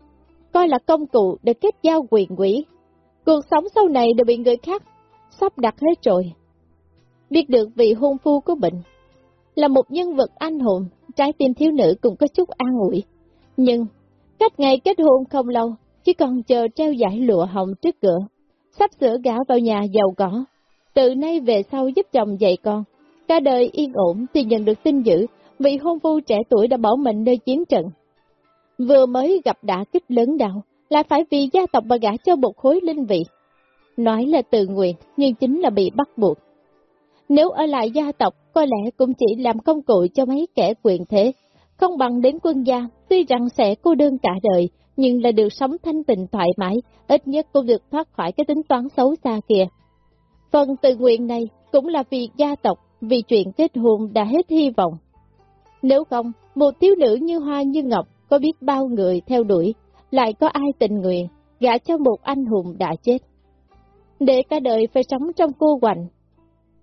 coi là công cụ để kết giao quyền quỷ. Cuộc sống sau này đều bị người khác sắp đặt hết rồi. Biết được vị hôn phu của bệnh là một nhân vật anh hùng, trái tim thiếu nữ cũng có chút an ủi. Nhưng, cách ngày kết hôn không lâu, chỉ còn chờ treo giải lụa hồng trước cửa, sắp sửa gả vào nhà giàu có. Từ nay về sau giúp chồng dạy con, cả đời yên ổn thì nhận được tin dữ, vị hôn phu trẻ tuổi đã bỏ mình nơi chiến trận. Vừa mới gặp đả kích lớn đạo, lại phải vì gia tộc mà gả cho một khối linh vị. Nói là tự nguyện, nhưng chính là bị bắt buộc. Nếu ở lại gia tộc, có lẽ cũng chỉ làm công cụ cho mấy kẻ quyền thế, không bằng đến quân gia, tuy rằng sẽ cô đơn cả đời, nhưng là được sống thanh tịnh thoải mái, ít nhất cũng được thoát khỏi cái tính toán xấu xa kia. Phần tự nguyện này cũng là vì gia tộc, vì chuyện kết hôn đã hết hy vọng. Nếu không, một thiếu nữ như Hoa như Ngọc có biết bao người theo đuổi, lại có ai tình nguyện, gả cho một anh hùng đã chết. Để cả đời phải sống trong cô quạnh.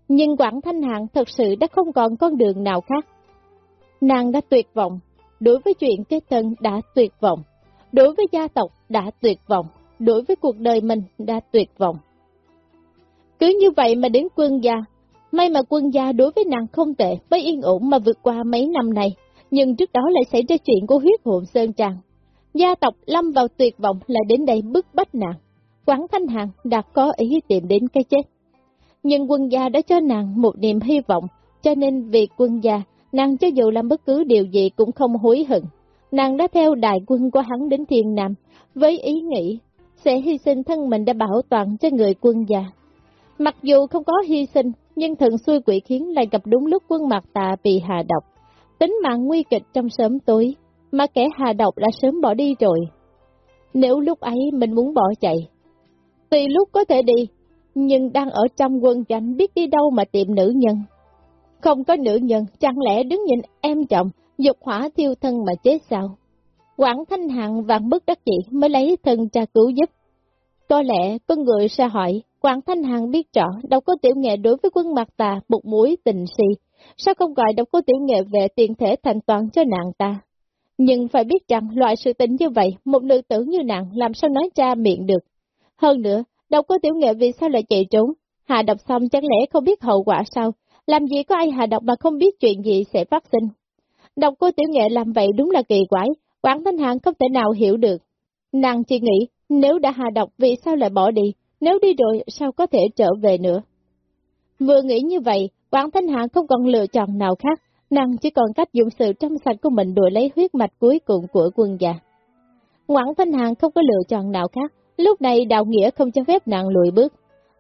Nhưng Quảng Thanh Hạng thật sự đã không còn con đường nào khác. Nàng đã tuyệt vọng, đối với chuyện kết thân đã tuyệt vọng, đối với gia tộc đã tuyệt vọng, đối với cuộc đời mình đã tuyệt vọng. Cứ như vậy mà đến quân gia, may mà quân gia đối với nàng không tệ, mới yên ổn mà vượt qua mấy năm này, nhưng trước đó lại xảy ra chuyện của huyết hồn Sơn Tràng. Gia tộc lâm vào tuyệt vọng là đến đây bức bách nàng. Quảng Thanh Hằng đã có ý tìm đến cái chết. Nhưng quân gia đã cho nàng một niềm hy vọng, cho nên vì quân gia, nàng cho dù làm bất cứ điều gì cũng không hối hận. Nàng đã theo đại quân của hắn đến thiên nam, với ý nghĩ sẽ hy sinh thân mình để bảo toàn cho người quân gia. Mặc dù không có hy sinh, nhưng thần xui quỷ khiến lại gặp đúng lúc quân mặt tà bị hạ độc. Tính mạng nguy kịch trong sớm tối, mà kẻ hạ độc đã sớm bỏ đi rồi. Nếu lúc ấy mình muốn bỏ chạy, tùy lúc có thể đi, nhưng đang ở trong quân doanh biết đi đâu mà tìm nữ nhân. Không có nữ nhân, chẳng lẽ đứng nhìn em chồng, dục hỏa thiêu thân mà chết sao? Quảng Thanh Hằng vạn bất đắc dĩ mới lấy thân cha cứu giúp. Có lẽ có người sẽ hỏi, Quảng Thanh Hằng biết rõ độc cô tiểu nghệ đối với quân mặt tà một mũi tình si, sao không gọi độc cô tiểu nghệ về tiền thể thành toàn cho nàng ta? Nhưng phải biết rằng loại sự tình như vậy, một nữ tử như nàng làm sao nói ra miệng được. Hơn nữa, độc cô tiểu nghệ vì sao lại chạy trốn, hạ độc xong chẳng lẽ không biết hậu quả sao, làm gì có ai hạ độc mà không biết chuyện gì sẽ phát sinh. Độc cô tiểu nghệ làm vậy đúng là kỳ quái, Quảng Thanh Hằng không thể nào hiểu được. Nàng chỉ nghĩ, nếu đã hạ độc vì sao lại bỏ đi, nếu đi rồi sao có thể trở về nữa. Vừa nghĩ như vậy, Quảng Thanh Hạng không còn lựa chọn nào khác, nàng chỉ còn cách dùng sự trong sạch của mình đổi lấy huyết mạch cuối cùng của quân già. Quảng Thanh hàng không có lựa chọn nào khác, lúc này đạo nghĩa không cho phép nàng lùi bước.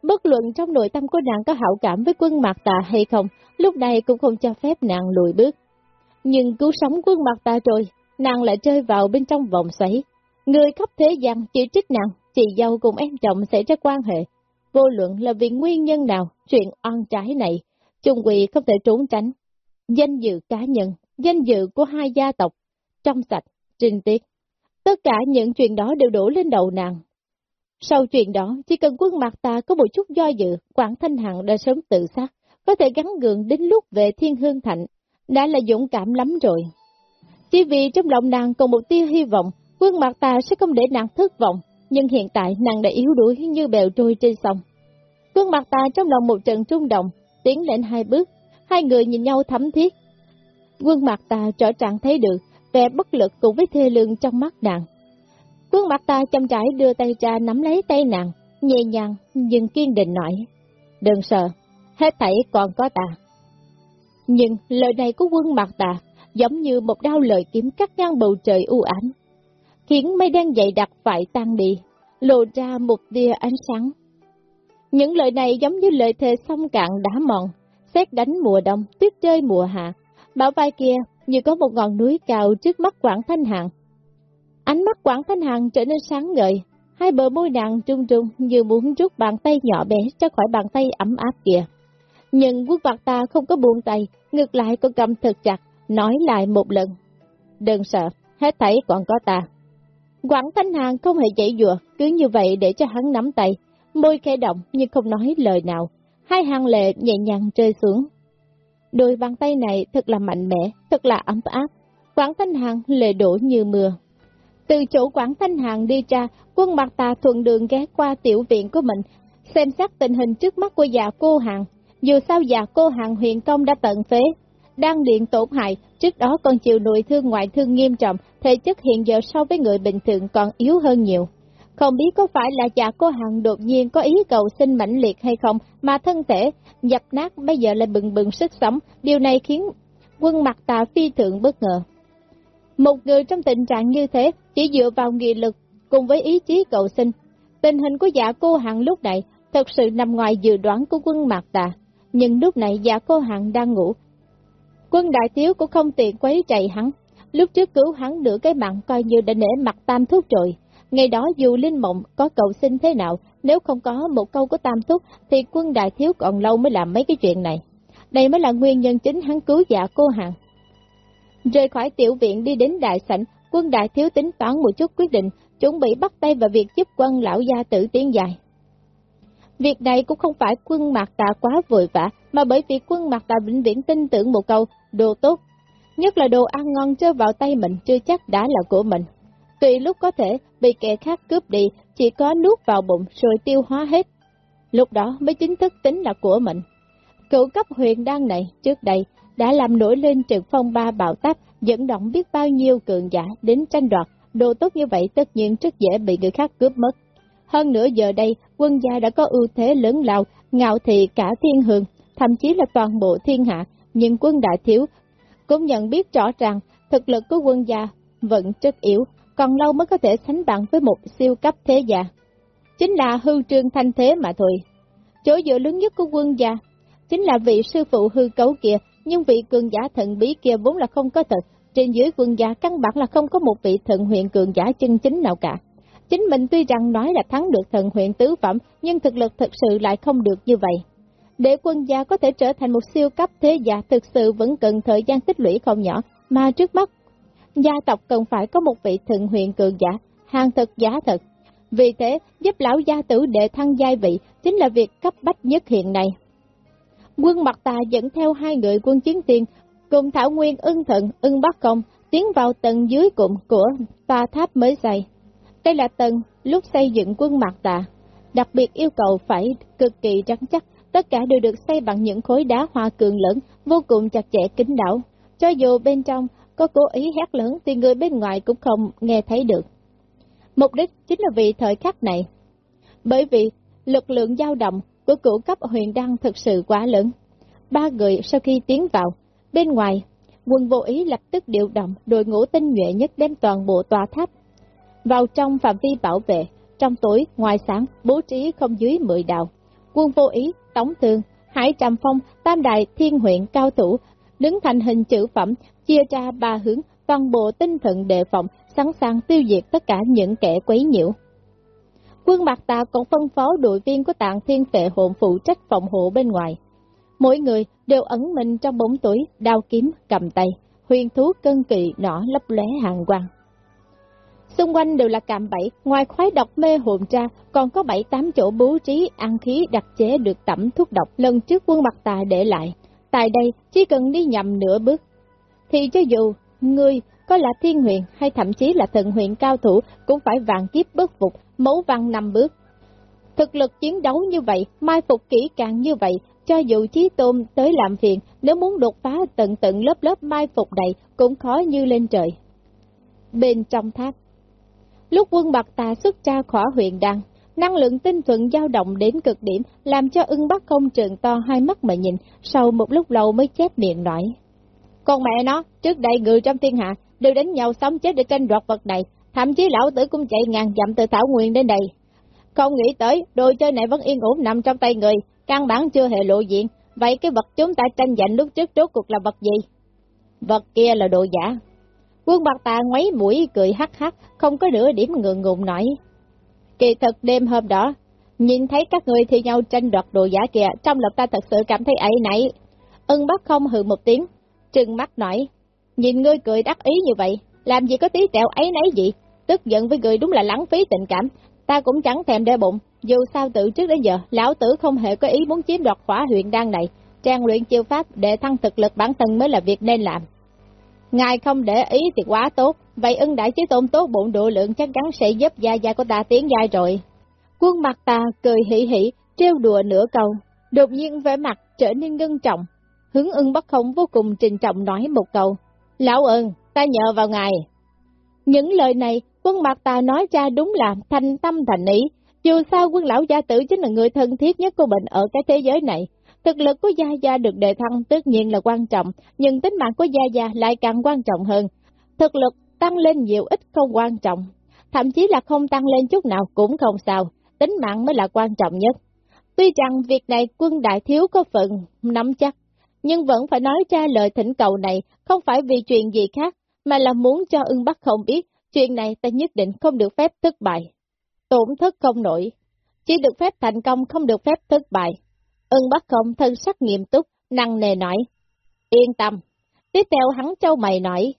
Bất luận trong nội tâm của nàng có hảo cảm với quân mạc tà hay không, lúc này cũng không cho phép nàng lùi bước. Nhưng cứu sống quân mạc tà rồi, nàng lại rơi vào bên trong vòng xoáy. Người khắp thế gian chỉ trích nàng, chị dâu cùng em chồng xảy ra quan hệ. Vô luận là vì nguyên nhân nào, chuyện oan trái này, chung quỳ không thể trốn tránh. Danh dự cá nhân, danh dự của hai gia tộc, trong sạch, trinh tiết. Tất cả những chuyện đó đều đổ lên đầu nàng. Sau chuyện đó, chỉ cần quân mặt ta có một chút do dự, Quảng Thanh Hằng đã sớm tự sát, có thể gắn gượng đến lúc về Thiên Hương Thạnh, đã là dũng cảm lắm rồi. Chỉ vì trong lòng nàng còn một tia hy vọng, quân mặt ta sẽ không để nàng thất vọng, nhưng hiện tại nàng đã yếu đuối như bèo trôi trên sông. Quân mặt ta trong lòng một trận trung động, tiến lên hai bước, hai người nhìn nhau thấm thiết. Quân mặt ta rõ ràng thấy được vẻ bất lực cùng với thê lương trong mắt nàng. Quân mặt ta chăm trải đưa tay ra nắm lấy tay nàng, nhẹ nhàng nhưng kiên định nói, đừng sợ, hết thảy còn có ta. Nhưng lời này của quân mặt ta giống như một đao lời kiếm cắt ngang bầu trời u ám, khiến mây đen dày đặc phải tan đi, lộ ra một tia ánh sáng. Những lời này giống như lời thề sông cạn đã mòn, xét đánh mùa đông, tuyết rơi mùa hạ. Bảo vai kia như có một ngọn núi cao trước mắt Quảng Thanh Hằng. Ánh mắt Quảng Thanh Hằng trở nên sáng ngời, hai bờ môi nàng trung trung như muốn rút bàn tay nhỏ bé ra khỏi bàn tay ấm áp kia. Nhưng quốc bạc ta không có buông tay, ngược lại còn cầm thật chặt, nói lại một lần. Đừng sợ, hết thảy còn có ta. Quảng Thanh Hằng không hề dãy dùa, cứ như vậy để cho hắn nắm tay, môi khẽ động nhưng không nói lời nào. hai hàng lệ nhẹ nhàng rơi xuống. Đôi bàn tay này thật là mạnh mẽ, thật là ấm áp. Quảng Thanh Hàng lệ đổ như mưa. Từ chỗ Quảng Thanh Hàng đi ra, quân mặt tà thuận đường ghé qua tiểu viện của mình, xem xét tình hình trước mắt của già cô Hàng. Dù sao già cô Hàng huyện công đã tận phế, đang điện tổn hại, trước đó còn chịu nội thương ngoại thương nghiêm trọng, thể chất hiện giờ so với người bình thường còn yếu hơn nhiều. Không biết có phải là già cô Hằng đột nhiên có ý cầu sinh mãnh liệt hay không, mà thân thể dập nát bây giờ lại bừng bừng sức sống, điều này khiến quân mặt tà phi thượng bất ngờ. Một người trong tình trạng như thế, chỉ dựa vào nghị lực cùng với ý chí cầu sinh. Tình hình của dạ cô Hằng lúc này thật sự nằm ngoài dự đoán của quân mặt tà, nhưng lúc này dạ cô Hằng đang ngủ. Quân đại thiếu cũng không tiện quấy chạy hắn, lúc trước cứu hắn nửa cái mạng coi như đã nể mặt tam thuốc rồi. Ngày đó dù Linh Mộng có cầu xin thế nào, nếu không có một câu của Tam Thúc thì quân đại thiếu còn lâu mới làm mấy cái chuyện này. Đây mới là nguyên nhân chính hắn cứu dạ cô Hằng. Rời khỏi tiểu viện đi đến đại sảnh, quân đại thiếu tính toán một chút quyết định, chuẩn bị bắt tay vào việc giúp quân lão gia tử tiến dài. Việc này cũng không phải quân mạc tạ quá vội vã, mà bởi vì quân mạc tạ vĩnh viễn tin tưởng một câu, đồ tốt. Nhất là đồ ăn ngon chơi vào tay mình chưa chắc đã là của mình. Tùy lúc có thể bị kẻ khác cướp đi, chỉ có nuốt vào bụng rồi tiêu hóa hết. Lúc đó mới chính thức tính là của mình. Cựu cấp huyền đan này trước đây đã làm nổi lên trận phong ba bạo táp, dẫn động biết bao nhiêu cường giả đến tranh đoạt, đồ tốt như vậy tất nhiên rất dễ bị người khác cướp mất. Hơn nữa giờ đây, quân gia đã có ưu thế lớn lao, ngạo thị cả thiên hương, thậm chí là toàn bộ thiên hạ, nhưng quân đại thiếu cũng nhận biết rõ ràng thực lực của quân gia vẫn rất yếu, còn lâu mới có thể sánh bằng với một siêu cấp thế gia. Chính là hư trương thanh thế mà thôi. Chỗ dựa lớn nhất của quân gia, chính là vị sư phụ hư cấu kia, nhưng vị cường giả thần bí kia vốn là không có thật, trên dưới quân gia căn bản là không có một vị thần huyện cường giả chân chính nào cả. Chính mình tuy rằng nói là thắng được thần huyện tứ phẩm, nhưng thực lực thực sự lại không được như vậy. Để quân gia có thể trở thành một siêu cấp thế gia thực sự vẫn cần thời gian tích lũy không nhỏ, mà trước mắt gia tộc cần phải có một vị thượng huyện cường giả, hàng thực giá thật. Vì thế, giúp lão gia tử đệ thăng giai vị chính là việc cấp bách nhất hiện nay. Quân mặt tà dẫn theo hai người quân chiến tiên, cùng Thảo Nguyên ưng thận, ưng bắc công, tiến vào tầng dưới cụm của tòa tháp mới xây. Đây là tầng lúc xây dựng quân mặt tà, đặc biệt yêu cầu phải cực kỳ rắn chắc, tất cả đều được xây bằng những khối đá hoa cường lớn, vô cùng chặt chẽ kính đảo. Cho dù bên trong có cố ý hét lớn thì người bên ngoài cũng không nghe thấy được. Mục đích chính là vì thời khắc này. Bởi vì lực lượng dao động của cửu cấp huyền đăng thực sự quá lớn. Ba người sau khi tiến vào, bên ngoài, quân vô ý lập tức điều động đội ngũ tinh nhuệ nhất đem toàn bộ tòa tháp vào trong phạm vi bảo vệ, trong tối, ngoài sáng, bố trí không dưới 10 đạo. Quân vô ý, tống thương, hải trầm phong, tam đại thiên huyện cao thủ, đứng thành hình chữ phẩm, chia ra ba hướng, toàn bộ tinh thần đề phòng, sẵn sàng tiêu diệt tất cả những kẻ quấy nhiễu. Quân bạc Tà còn phân phó đội viên của tạng thiên phệ hồn phụ trách phòng hộ bên ngoài. Mỗi người đều ẩn mình trong bóng tối, đao kiếm, cầm tay, huyền thú cân kỳ nỏ lấp lóe hàng quang. Xung quanh đều là cạm bẫy, ngoài khoái độc mê hồn ra, còn có bảy tám chỗ bố trí ăn khí đặc chế được tẩm thuốc độc lần trước quân mặt tà để lại. Tại đây, chỉ cần đi nhầm nửa bước, thì cho dù ngươi có là thiên huyền hay thậm chí là thần huyền cao thủ cũng phải vàng kiếp bất phục, mấu văn năm bước. Thực lực chiến đấu như vậy, mai phục kỹ càng như vậy, cho dù chí tôn tới làm phiền, nếu muốn đột phá tận tận lớp lớp mai phục này cũng khó như lên trời. Bên trong tháp, lúc quân bạc tà xuất ra khỏa huyện đăng, năng lượng tinh thuận dao động đến cực điểm, làm cho ưng bắt công trường to hai mắt mà nhìn, sau một lúc lâu mới chép miệng nói. Con mẹ nó, trước đây người trong thiên hạ đều đánh nhau sống chết để tranh đoạt vật này, thậm chí lão tử cũng chạy ngàn dặm từ Thảo Nguyên đến đây. Không nghĩ tới, đồ chơi này vẫn yên ổn nằm trong tay người, căn bản chưa hề lộ diện, vậy cái vật chúng ta tranh giành lúc trước rốt cuộc là vật gì? Vật kia là đồ giả. Quân bạc tà ngoáy mũi cười hắc hắc, không có nửa điểm ngượng ngùng nổi. Kỳ thực đêm hôm đó, nhìn thấy các người thi nhau tranh đoạt đồ giả kìa, trong lòng ta thật sự cảm thấy ấy nãy. Ưng bắt không hừ một tiếng, trừng mắt nói, nhìn ngươi cười đắc ý như vậy, làm gì có tí tẹo ấy nấy gì, tức giận với người đúng là lãng phí tình cảm, ta cũng chẳng thèm đe bụng, dù sao từ trước đến giờ, lão tử không hề có ý muốn chiếm đoạt khỏa huyện đan này, trang luyện chiêu pháp để thăng thực lực bản thân mới là việc nên làm. Ngài không để ý thì quá tốt, vậy ưng đại chí tôn tốt bụng độ lượng chắc chắn sẽ giúp gia gia của ta tiến giai rồi. Quân mặt ta cười hỉ hỉ, trêu đùa nửa câu, đột nhiên vẻ mặt trở nên ngưng trọng. Hướng ưng bất không vô cùng trình trọng nói một câu, Lão ưng, ta nhờ vào ngài. Những lời này, quân mặt ta nói ra đúng là thành tâm thành ý, dù sao quân lão gia tử chính là người thân thiết nhất của mình ở cái thế giới này. Thực lực của Gia Gia được đề thăng tất nhiên là quan trọng, nhưng tính mạng của Gia Gia lại càng quan trọng hơn. Thực lực tăng lên nhiều ít không quan trọng, thậm chí là không tăng lên chút nào cũng không sao, tính mạng mới là quan trọng nhất. Tuy rằng việc này quân đại thiếu có phần nắm chắc, nhưng vẫn phải nói ra lời thỉnh cầu này không phải vì chuyện gì khác, mà là muốn cho ưng bắt không biết, chuyện này ta nhất định không được phép thất bại. Tổn thất không nổi, chỉ được phép thành công không được phép thất bại. Ưng bắt không thân sắc nghiêm túc, năng nề nói. Yên tâm. Tiếp theo hắn châu mày nói.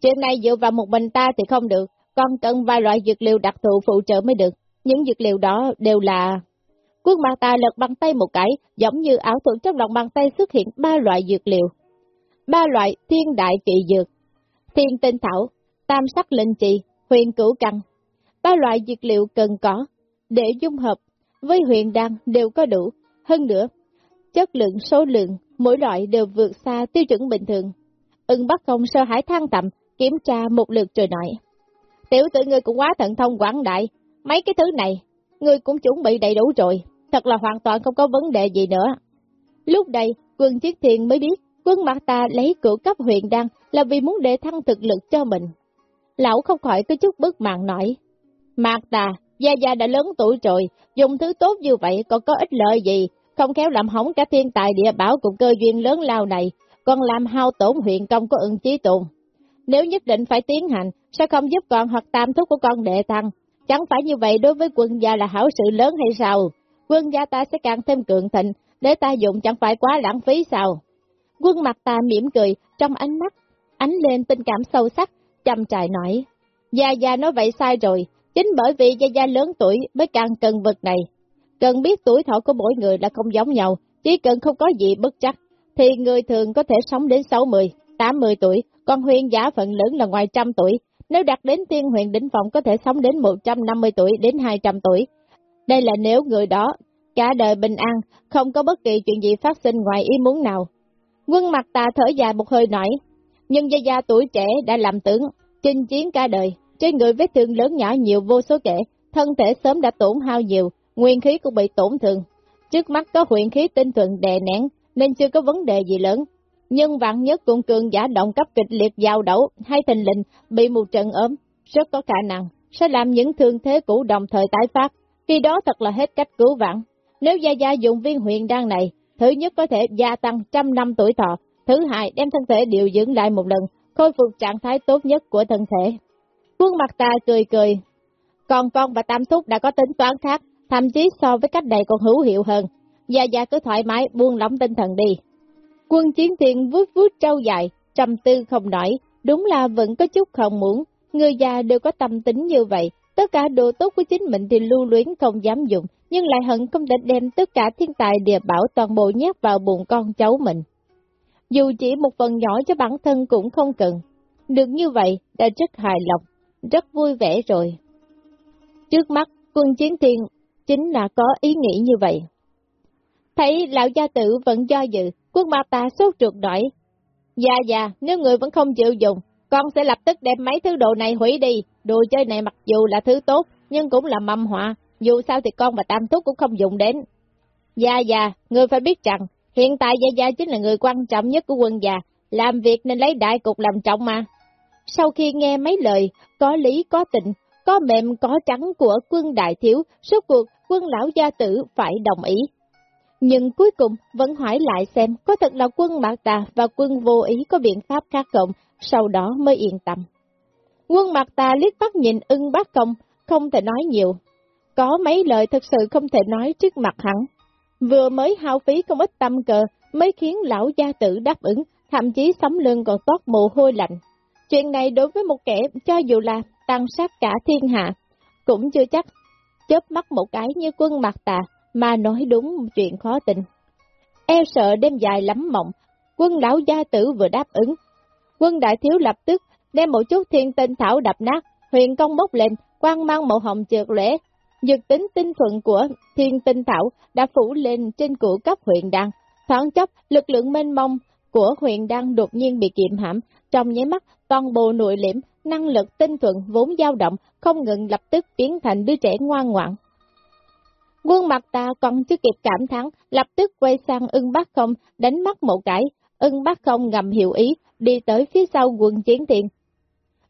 Chuyện này dựa vào một mình ta thì không được, còn cần vài loại dược liệu đặc thù phụ trợ mới được. Những dược liệu đó đều là... Quân mặt ta lật bằng tay một cái, giống như ảo thuật trong lòng bàn tay xuất hiện ba loại dược liệu. Ba loại thiên đại kỵ dược, thiên tinh thảo, tam sắc linh trì, huyền cửu căn. Ba loại dược liệu cần có, để dung hợp với huyền đan đều có đủ, hơn nữa, chất lượng số lượng, mỗi loại đều vượt xa tiêu chuẩn bình thường. Ưng bắt không sơ hãi thang tầm, kiểm tra một lượt rồi nói. Tiểu tử ngươi cũng quá thận thông quảng đại, mấy cái thứ này, ngươi cũng chuẩn bị đầy đủ rồi, thật là hoàn toàn không có vấn đề gì nữa. Lúc đây, quân Chiết Thiền mới biết, quân mặt ta lấy cửu cấp huyền đăng là vì muốn để thăng thực lực cho mình. Lão không khỏi có chút bức mạng nổi. Mạc ta, Gia Gia đã lớn tuổi rồi, dùng thứ tốt như vậy còn có ích lợi gì, không khéo làm hỏng cả thiên tài địa bảo cùng cơ duyên lớn lao này, còn làm hao tổn huyện công của ưng chí tùng. Nếu nhất định phải tiến hành, sẽ không giúp con hoặc tam thúc của con đệ tăng, chẳng phải như vậy đối với quân gia là hảo sự lớn hay sao? Quân gia ta sẽ càng thêm cường thịnh, để ta dùng chẳng phải quá lãng phí sao? Quân mặt ta mỉm cười, trong ánh mắt, ánh lên tình cảm sâu sắc, chăm trại nói. Gia Gia nói vậy sai rồi, chính bởi vì Gia Gia lớn tuổi mới càng cần vật này. Cần biết tuổi thọ của mỗi người là không giống nhau, chỉ cần không có gì bất chắc, thì người thường có thể sống đến 60, 80 tuổi, còn huyền giả phận lớn là ngoài trăm tuổi. Nếu đặt đến tiên huyền đỉnh phòng có thể sống đến 150 tuổi đến 200 tuổi. Đây là nếu người đó cả đời bình an, không có bất kỳ chuyện gì phát sinh ngoài ý muốn nào. Quân mặt tà thở dài một hơi nổi, nhưng gia gia tuổi trẻ đã làm tướng, chinh chiến cả đời, trên người vết thương lớn nhỏ nhiều vô số kể, thân thể sớm đã tổn hao nhiều, nguyên khí cũng bị tổn thương. Trước mắt có huyện khí tinh thuận đè nén, nên chưa có vấn đề gì lớn. Nhưng vạn nhất cùng cường giả động cấp kịch liệt giao đấu hay thình lình bị một trận ốm, rất có khả năng sẽ làm những thương thế cũ đồng thời tái phát. Khi đó thật là hết cách cứu vãn. Nếu Gia Gia dùng viên huyền đan này, thứ nhất có thể gia tăng trăm năm tuổi thọ, thứ hai đem thân thể điều dưỡng lại một lần, khôi phục trạng thái tốt nhất của thân thể. Quân mặt ta cười cười, còn con và Tam Thúc đã có tính toán khác, thậm chí so với cách này còn hữu hiệu hơn. Gia Gia cứ thoải mái buông lỏng tinh thần đi. Quân chiến thiên vuốt vuốt trâu dài, trầm tư không nổi, đúng là vẫn có chút không muốn. Người già đều có tâm tính như vậy, tất cả đồ tốt của chính mình thì lưu luyến không dám dùng, nhưng lại hận không thể đem tất cả thiên tài địa bảo toàn bộ nhét vào bụng con cháu mình. Dù chỉ một phần nhỏ cho bản thân cũng không cần. Được như vậy đã rất hài lòng, rất vui vẻ rồi. Trước mắt, quân chiến thiên chính là có ý nghĩ như vậy. Thấy lão gia tử vẫn do dự, quân ma ta sốt ruột nổi. Dạ dạ, nếu người vẫn không chịu dùng, con sẽ lập tức đem mấy thứ đồ này hủy đi. Đồ chơi này mặc dù là thứ tốt, nhưng cũng là mầm họa, dù sao thì con và tam thúc cũng không dùng đến. Dạ dạ, người phải biết rằng, hiện tại Gia Gia chính là người quan trọng nhất của quân già, làm việc nên lấy đại cục làm trọng mà. Sau khi nghe mấy lời, có lý có tình, có mềm có trắng của quân đại thiếu, số cuộc quân lão gia tử phải đồng ý. Nhưng cuối cùng vẫn hỏi lại xem có thật là quân Mạc Tà và quân vô ý có biện pháp khác cộng, sau đó mới yên tâm. Quân Mạc Tà liếc mắt nhìn ưng bác công, không thể nói nhiều. Có mấy lời thật sự không thể nói trước mặt hắn. Vừa mới hao phí không ít tâm cờ mới khiến lão gia tử đáp ứng, thậm chí sóng lưng còn toát mồ hôi lạnh. Chuyện này đối với một kẻ cho dù là tăng sát cả thiên hạ, cũng chưa chắc chớp mắt một cái như quân mặt tà, mà nói đúng chuyện khó tin. E sợ đêm dài lắm mộng, quân lão gia tử vừa đáp ứng. Quân đại thiếu lập tức đem một chút thiên tinh thảo đập nát, huyền công bốc lên, quang mang màu hồng trượt lễ. Dược tính tinh thuận của thiên tinh thảo đã phủ lên trên cụ cấp huyện đăng. Thoáng chốc, lực lượng mênh mông của huyền đăng đột nhiên bị kiềm hãm, trong nháy mắt, toàn bộ nội liễm, năng lực tinh thuận vốn dao động, không ngừng lập tức biến thành đứa trẻ ngoan ngoãn. Quân mặt ta còn chưa kịp cảm thắng, lập tức quay sang ưng bác không, đánh mắt một cái, ưng bác không ngầm hiểu ý, đi tới phía sau quân chiến tiền.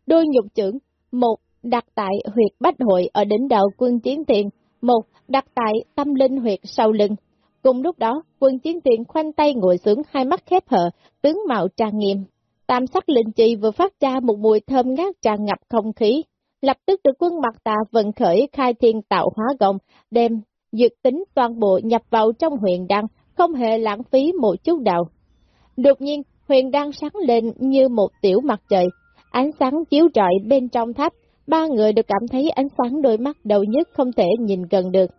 Đôi nhục trưởng, một đặt tại huyệt bách hội ở đỉnh đầu quân chiến tiền, một đặt tại tâm linh huyệt sau lưng. Cùng lúc đó, quân chiến tiện khoanh tay ngồi xuống hai mắt khép hờ, tướng mạo trang nghiêm. Tam sắc linh chi vừa phát ra một mùi thơm ngát tràn ngập không khí, lập tức được quân mặt tà vận khởi khai thiên tạo hóa gồng, đem dược tính toàn bộ nhập vào trong huyền đăng, không hề lãng phí một chút nào. Đột nhiên, huyền đăng sáng lên như một tiểu mặt trời, ánh sáng chiếu rọi bên trong tháp, ba người được cảm thấy ánh sáng đôi mắt đầu nhất không thể nhìn gần được.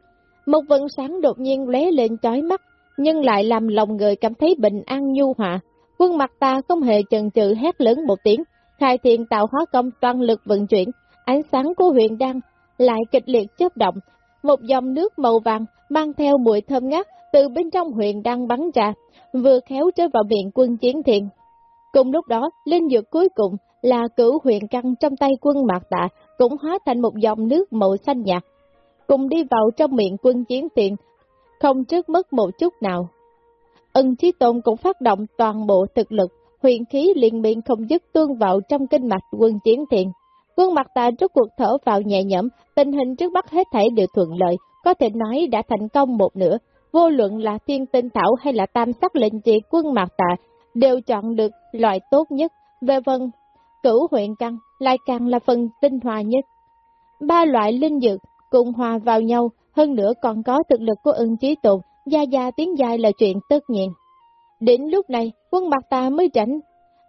Một vần sáng đột nhiên lóe lên chói mắt, nhưng lại làm lòng người cảm thấy bình an nhu hòa. Quân mặt ta không hề chần chừ hét lớn một tiếng, khai thiện tạo hóa công toàn lực vận chuyển, ánh sáng của huyền đăng lại kịch liệt chớp động, một dòng nước màu vàng mang theo mùi thơm ngát từ bên trong huyền đăng bắn ra, vừa khéo rơi vào miệng quân chiến thiện. Cùng lúc đó, linh dược cuối cùng là cửu huyền căng trong tay quân mạc tạ, cũng hóa thành một dòng nước màu xanh nhạt, cùng đi vào trong miệng quân chiến tiền không trước mất một chút nào. Ân Chí Tôn cũng phát động toàn bộ thực lực, huyền khí liền miệng không dứt tuôn vào trong kinh mạch quân chiến tiền. Quân mặt ta rút cuộc thở vào nhẹ nhõm, tình hình trước mắt hết thảy đều thuận lợi, có thể nói đã thành công một nửa. Vô luận là thiên tinh thảo hay là tam sắc lệnh trị quân mặt tạ, đều chọn được loại tốt nhất. Về vân, cửu huyện căn lại càng là phần tinh hòa nhất. Ba loại linh dược cùng hòa vào nhau, hơn nữa còn có thực lực của ưng trí tồn, gia gia tiếng dài là chuyện tất nhiên. Đến lúc này, quân mặt ta mới tránh,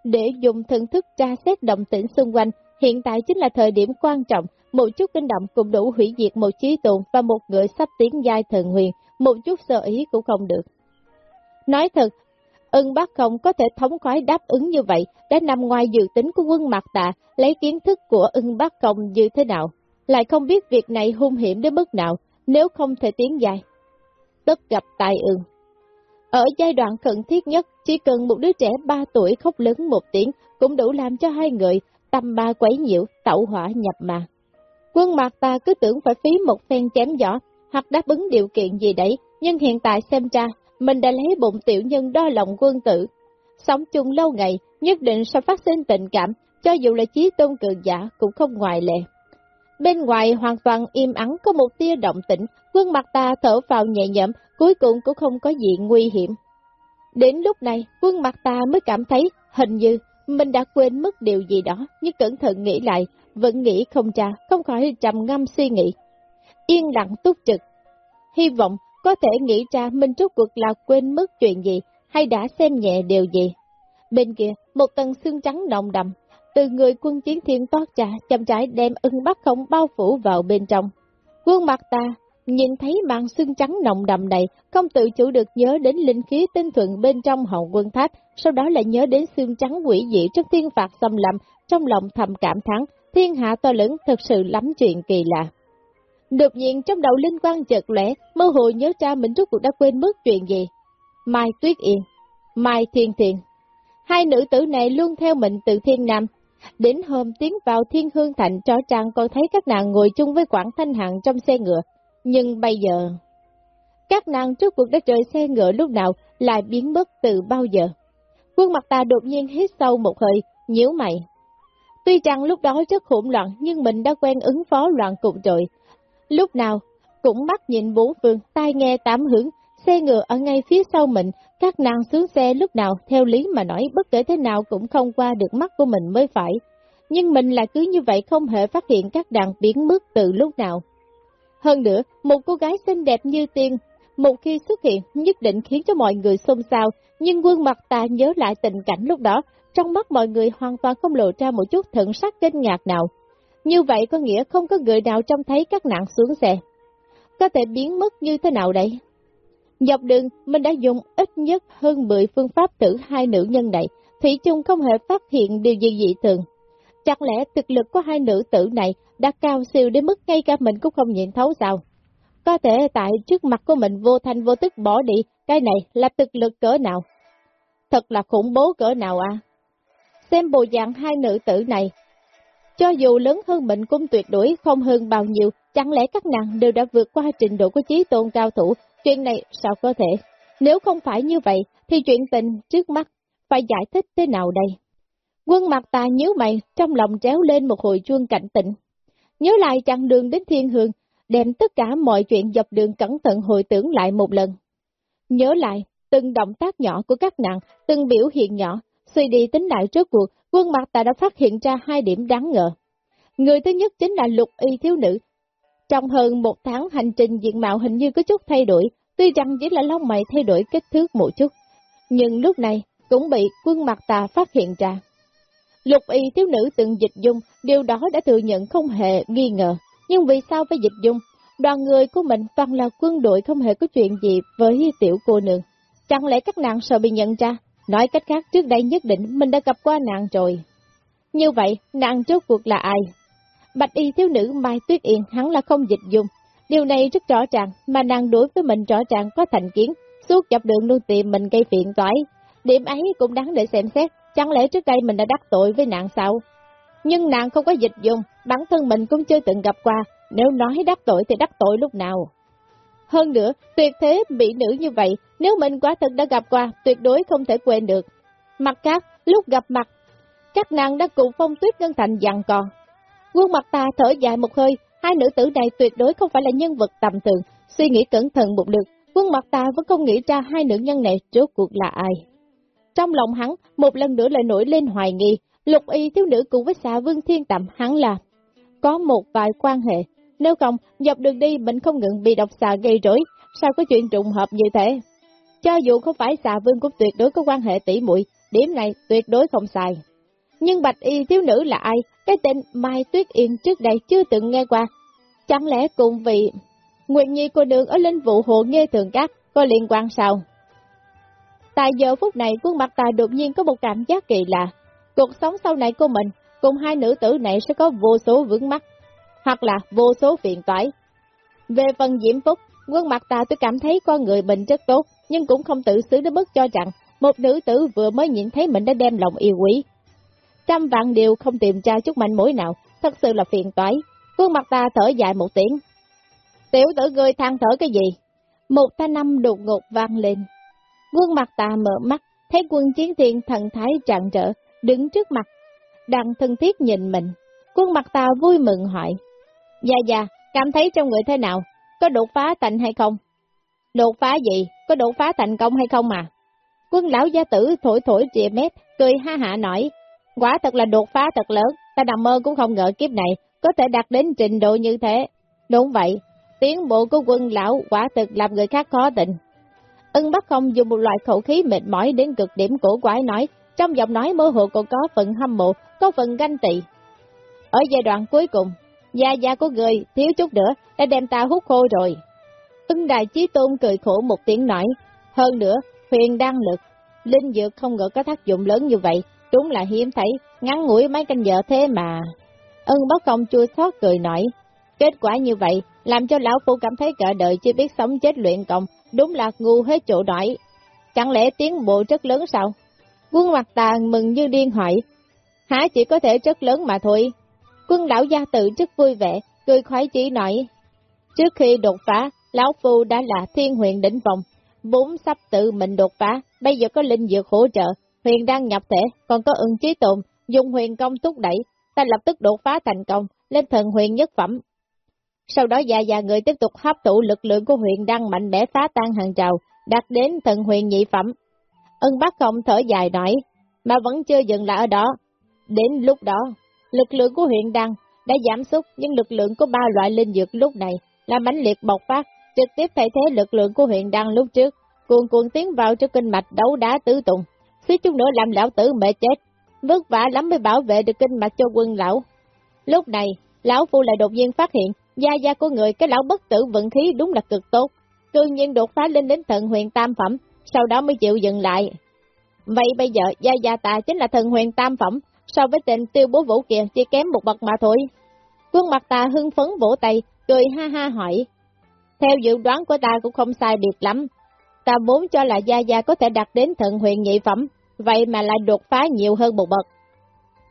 để dùng thần thức tra xét động tĩnh xung quanh, hiện tại chính là thời điểm quan trọng, một chút kinh động cũng đủ hủy diệt một trí tồn và một người sắp tiến giai thần huyền, một chút sợ ý cũng không được. Nói thật, ưng bác không có thể thống khoái đáp ứng như vậy, đã nằm ngoài dự tính của quân mặt tạ, lấy kiến thức của ưng bác công như thế nào, lại không biết việc này hung hiểm đến mức nào, nếu không thể tiến dài. Tất gặp tai ương. Ở giai đoạn khẩn thiết nhất, chỉ cần một đứa trẻ 3 tuổi khóc lớn một tiếng cũng đủ làm cho hai người tâm ba quấy nhiễu, tẩu hỏa nhập mà. Quân mặt ta cứ tưởng phải phí một phen chém giỏ, hoặc đáp ứng điều kiện gì đấy, nhưng hiện tại xem ra, mình đã lấy bụng tiểu nhân đo lòng quân tử. Sống chung lâu ngày, nhất định sẽ phát sinh tình cảm, cho dù là chí tôn cường giả cũng không ngoại lệ. Bên ngoài hoàn toàn im ắng có một tia động tĩnh, quân mặt ta thở vào nhẹ nhõm, cuối cùng cũng không có gì nguy hiểm. Đến lúc này, quân mặt ta mới cảm thấy hình như mình đã quên mất điều gì đó, nhưng cẩn thận nghĩ lại, vẫn nghĩ không ra, không khỏi trầm ngâm suy nghĩ. Yên lặng túc trực. Hy vọng có thể nghĩ ra mình rốt cuộc là quên mất chuyện gì, hay đã xem nhẹ điều gì. Bên kia, một tầng xương trắng nồng đậm, từ người quân chiến thiên toát trả, chậm rãi đem ưng bắt không bao phủ vào bên trong. Quân mặt ta, nhìn thấy màn xương trắng nồng đậm này, không tự chủ được nhớ đến linh khí tinh thuận bên trong hậu quân tháp, sau đó lại nhớ đến xương trắng quỷ dị trong thiên phạt xâm lầm, trong lòng thầm cảm thắng, thiên hạ to lớn thật sự lắm chuyện kỳ lạ. Đột nhiên trong đầu linh quan chợt lẽ, mơ hồ nhớ ra mình rốt cuộc đã quên mất chuyện gì. Mai Tuyết Yên, Mai Thiên Thiên. Hai nữ tử này luôn theo mình từ thiên nam. Đến hôm tiến vào thiên hương thành cho trang còn thấy các nàng ngồi chung với Quảng Thanh Hằng trong xe ngựa. Nhưng bây giờ, các nàng trước cuộc đã rời xe ngựa lúc nào lại biến mất từ bao giờ. Quân mặt ta đột nhiên hít sâu một hơi, nhíu mày. Tuy rằng lúc đó rất hỗn loạn nhưng mình đã quen ứng phó loạn cục rồi. Lúc nào cũng mắt nhìn bốn phương, tai nghe tám hướng, xe ngựa ở ngay phía sau mình, các nàng xuống xe lúc nào theo lý mà nói bất kể thế nào cũng không qua được mắt của mình mới phải. Nhưng mình lại cứ như vậy không hề phát hiện các đàn biến mất từ lúc nào. Hơn nữa, một cô gái xinh đẹp như tiên, một khi xuất hiện nhất định khiến cho mọi người xôn xao, nhưng quân mặt ta nhớ lại tình cảnh lúc đó, trong mắt mọi người hoàn toàn không lộ ra một chút thận sắc kinh ngạc nào. Như vậy có nghĩa không có người nào trông thấy các nạn xuống xe. có thể biến mất như thế nào đây? Dọc đường, mình đã dùng ít nhất hơn 10 phương pháp thử hai nữ nhân này, Thủy chung không hề phát hiện điều gì dị thường. Chẳng lẽ thực lực của hai nữ tử này đã cao siêu đến mức ngay cả mình cũng không nhìn thấu sao? Có thể tại trước mặt của mình vô thanh vô tức bỏ đi, cái này là thực lực cỡ nào? Thật là khủng bố cỡ nào à? Xem bộ dạng hai nữ tử này, cho dù lớn hơn mình cũng tuyệt đối không hơn bao nhiêu, chẳng lẽ các nàng đều đã vượt qua trình độ của trí tôn cao thủ, chuyện này sao có thể? Nếu không phải như vậy, thì chuyện tình trước mắt phải giải thích thế nào đây? Quân mặt ta nhíu mày, trong lòng tréo lên một hồi chuông cảnh tỉnh. Nhớ lại chặng đường đến thiên hương, đem tất cả mọi chuyện dọc đường cẩn thận hồi tưởng lại một lần. Nhớ lại, từng động tác nhỏ của các nàng, từng biểu hiện nhỏ, suy đi tính lại trước cuộc, quân mặt ta đã phát hiện ra hai điểm đáng ngờ. Người thứ nhất chính là lục y thiếu nữ. Trong hơn một tháng hành trình diện mạo hình như có chút thay đổi, tuy rằng chỉ là lông mày thay đổi kích thước một chút. Nhưng lúc này, cũng bị quân mặt tà phát hiện ra. Lục y thiếu nữ từng dịch dung, điều đó đã thừa nhận không hề nghi ngờ. Nhưng vì sao phải dịch dung? Đoàn người của mình toàn là quân đội không hề có chuyện gì với tiểu cô nương. Chẳng lẽ các nàng sợ bị nhận ra? Nói cách khác trước đây nhất định mình đã gặp qua nàng rồi. Như vậy, nàng trước cuộc là ai? Bạch y thiếu nữ Mai Tuyết Yên hắn là không dịch dùng Điều này rất rõ ràng, mà nàng đối với mình rõ ràng có thành kiến, suốt dọc đường luôn tìm mình gây phiền toái, Điểm ấy cũng đáng để xem xét, chẳng lẽ trước đây mình đã đắc tội với nạn sao? Nhưng nàng không có dịch dùng, bản thân mình cũng chưa từng gặp qua, nếu nói đắc tội thì đắc tội lúc nào. Hơn nữa, tuyệt thế mỹ nữ như vậy, nếu mình quả thực đã gặp qua, tuyệt đối không thể quên được. Mặt khác, lúc gặp mặt, các nàng đã cùng phong tuyết ngân thành dặn còn. Quân mặt ta thở dài một hơi, hai nữ tử này tuyệt đối không phải là nhân vật tầm thường, suy nghĩ cẩn thận một lượt, quân mặt ta vẫn không nghĩ ra hai nữ nhân này trước cuộc là ai. Trong lòng hắn, một lần nữa lại nổi lên hoài nghi, lục y thiếu nữ cùng với xà vương thiên tạm hắn là có một vài quan hệ. Nếu không, dọc đường đi mình không ngừng bị độc xà gây rối, sao có chuyện trùng hợp như thế? Cho dù không phải xà vương cũng tuyệt đối có quan hệ tỉ muội điểm này tuyệt đối không sai. Nhưng bạch y thiếu nữ là ai? Cái tên Mai Tuyết Yên trước đây chưa từng nghe qua. Chẳng lẽ cùng vị nguyệt Nhi cô đường ở linh vụ hộ nghe thường các có liên quan sao? Tại giờ phút này quân mặt ta đột nhiên có một cảm giác kỳ lạ. Cuộc sống sau này của mình, cùng hai nữ tử này sẽ có vô số vướng mắt, hoặc là vô số phiền toái. Về phần diễm phúc, quân mặt ta tôi cảm thấy con người mình rất tốt, nhưng cũng không tự xứ đến mức cho rằng một nữ tử vừa mới nhìn thấy mình đã đem lòng yêu quý. Trăm vạn điều không tìm ra chút manh mối nào, thật sự là phiền toái. Quân mặt ta thở dài một tiếng. Tiểu tử ngươi than thở cái gì? Một ta năm đột ngột vang lên, Quân mặt ta mở mắt, thấy quân chiến thiên thần thái trạng trở, đứng trước mặt, đang thân thiết nhìn mình. Quân mặt ta vui mừng hỏi, Dạ dạ, cảm thấy trong người thế nào? Có đột phá thành hay không? Đột phá gì? Có đột phá thành công hay không mà? Quân lão gia tử thổi thổi chìa mép cười ha hạ nói, quả thật là đột phá thật lớn, ta nằm mơ cũng không ngờ kiếp này có thể đạt đến trình độ như thế. Đúng vậy, tiến bộ của quân lão quả thực làm người khác khó tình. Ưng Bắc Không dùng một loại khẩu khí mệt mỏi đến cực điểm cổ quái nói, trong giọng nói mơ hồ còn có phần hâm mộ, có phần ganh tị. Ở giai đoạn cuối cùng, gia gia của người thiếu chút nữa đã đem ta hút khô rồi. Ưng Đại Chí Tôn cười khổ một tiếng nói, hơn nữa, huyền đang lực, linh dược không ngờ có tác dụng lớn như vậy, đúng là hiếm thấy, ngắn ngủi mấy canh giờ thế mà. Ưng bất Không chua xót cười nói, kết quả như vậy, làm cho lão phu cảm thấy cả đời chưa biết sống chết luyện công, đúng là ngu hết chỗ nổi. Chẳng lẽ tiến bộ rất lớn sao? Quân mặt tàn mừng như điên hỏi, hả chỉ có thể rất lớn mà thôi. Quân lão gia tự rất vui vẻ, cười khoái chỉ nói, trước khi đột phá, lão phu đã là thiên huyền đỉnh vòng, vốn sắp tự mình đột phá, bây giờ có linh dược hỗ trợ, huyền đang nhập thể, còn có ưng trí tồn, dùng huyền công thúc đẩy, ta lập tức đột phá thành công, lên thần huyền nhất phẩm, sau đó già già người tiếp tục hấp thụ lực lượng của huyền đăng mạnh mẽ phá tan hàng trào, đạt đến thần huyền nhị phẩm. Ưng bác không thở dài nói, mà vẫn chưa dừng lại ở đó. Đến lúc đó, lực lượng của huyện đăng đã giảm sút nhưng lực lượng của ba loại linh dược lúc này là mãnh liệt bộc phát, trực tiếp thay thế lực lượng của huyện đăng lúc trước, cuồn cuộn tiến vào trong kinh mạch đấu đá tứ tùng, suýt chút nữa làm lão tử mệt chết, vất vả lắm mới bảo vệ được kinh mạch cho quân lão. Lúc này, lão phu lại đột nhiên phát hiện gia gia của người cái lão bất tử vận khí đúng là cực tốt, cư nhiên đột phá lên đến thần huyền tam phẩm, sau đó mới chịu dừng lại. Vậy bây giờ gia gia ta chính là thần huyền tam phẩm, so với tên tiêu bố vũ kia chỉ kém một bậc mà thôi. Quân mặt ta hưng phấn vỗ tay, cười ha ha hỏi. Theo dự đoán của ta cũng không sai biệt lắm. Ta vốn cho là Gia Gia có thể đạt đến thần huyền nhị phẩm, vậy mà lại đột phá nhiều hơn một bậc.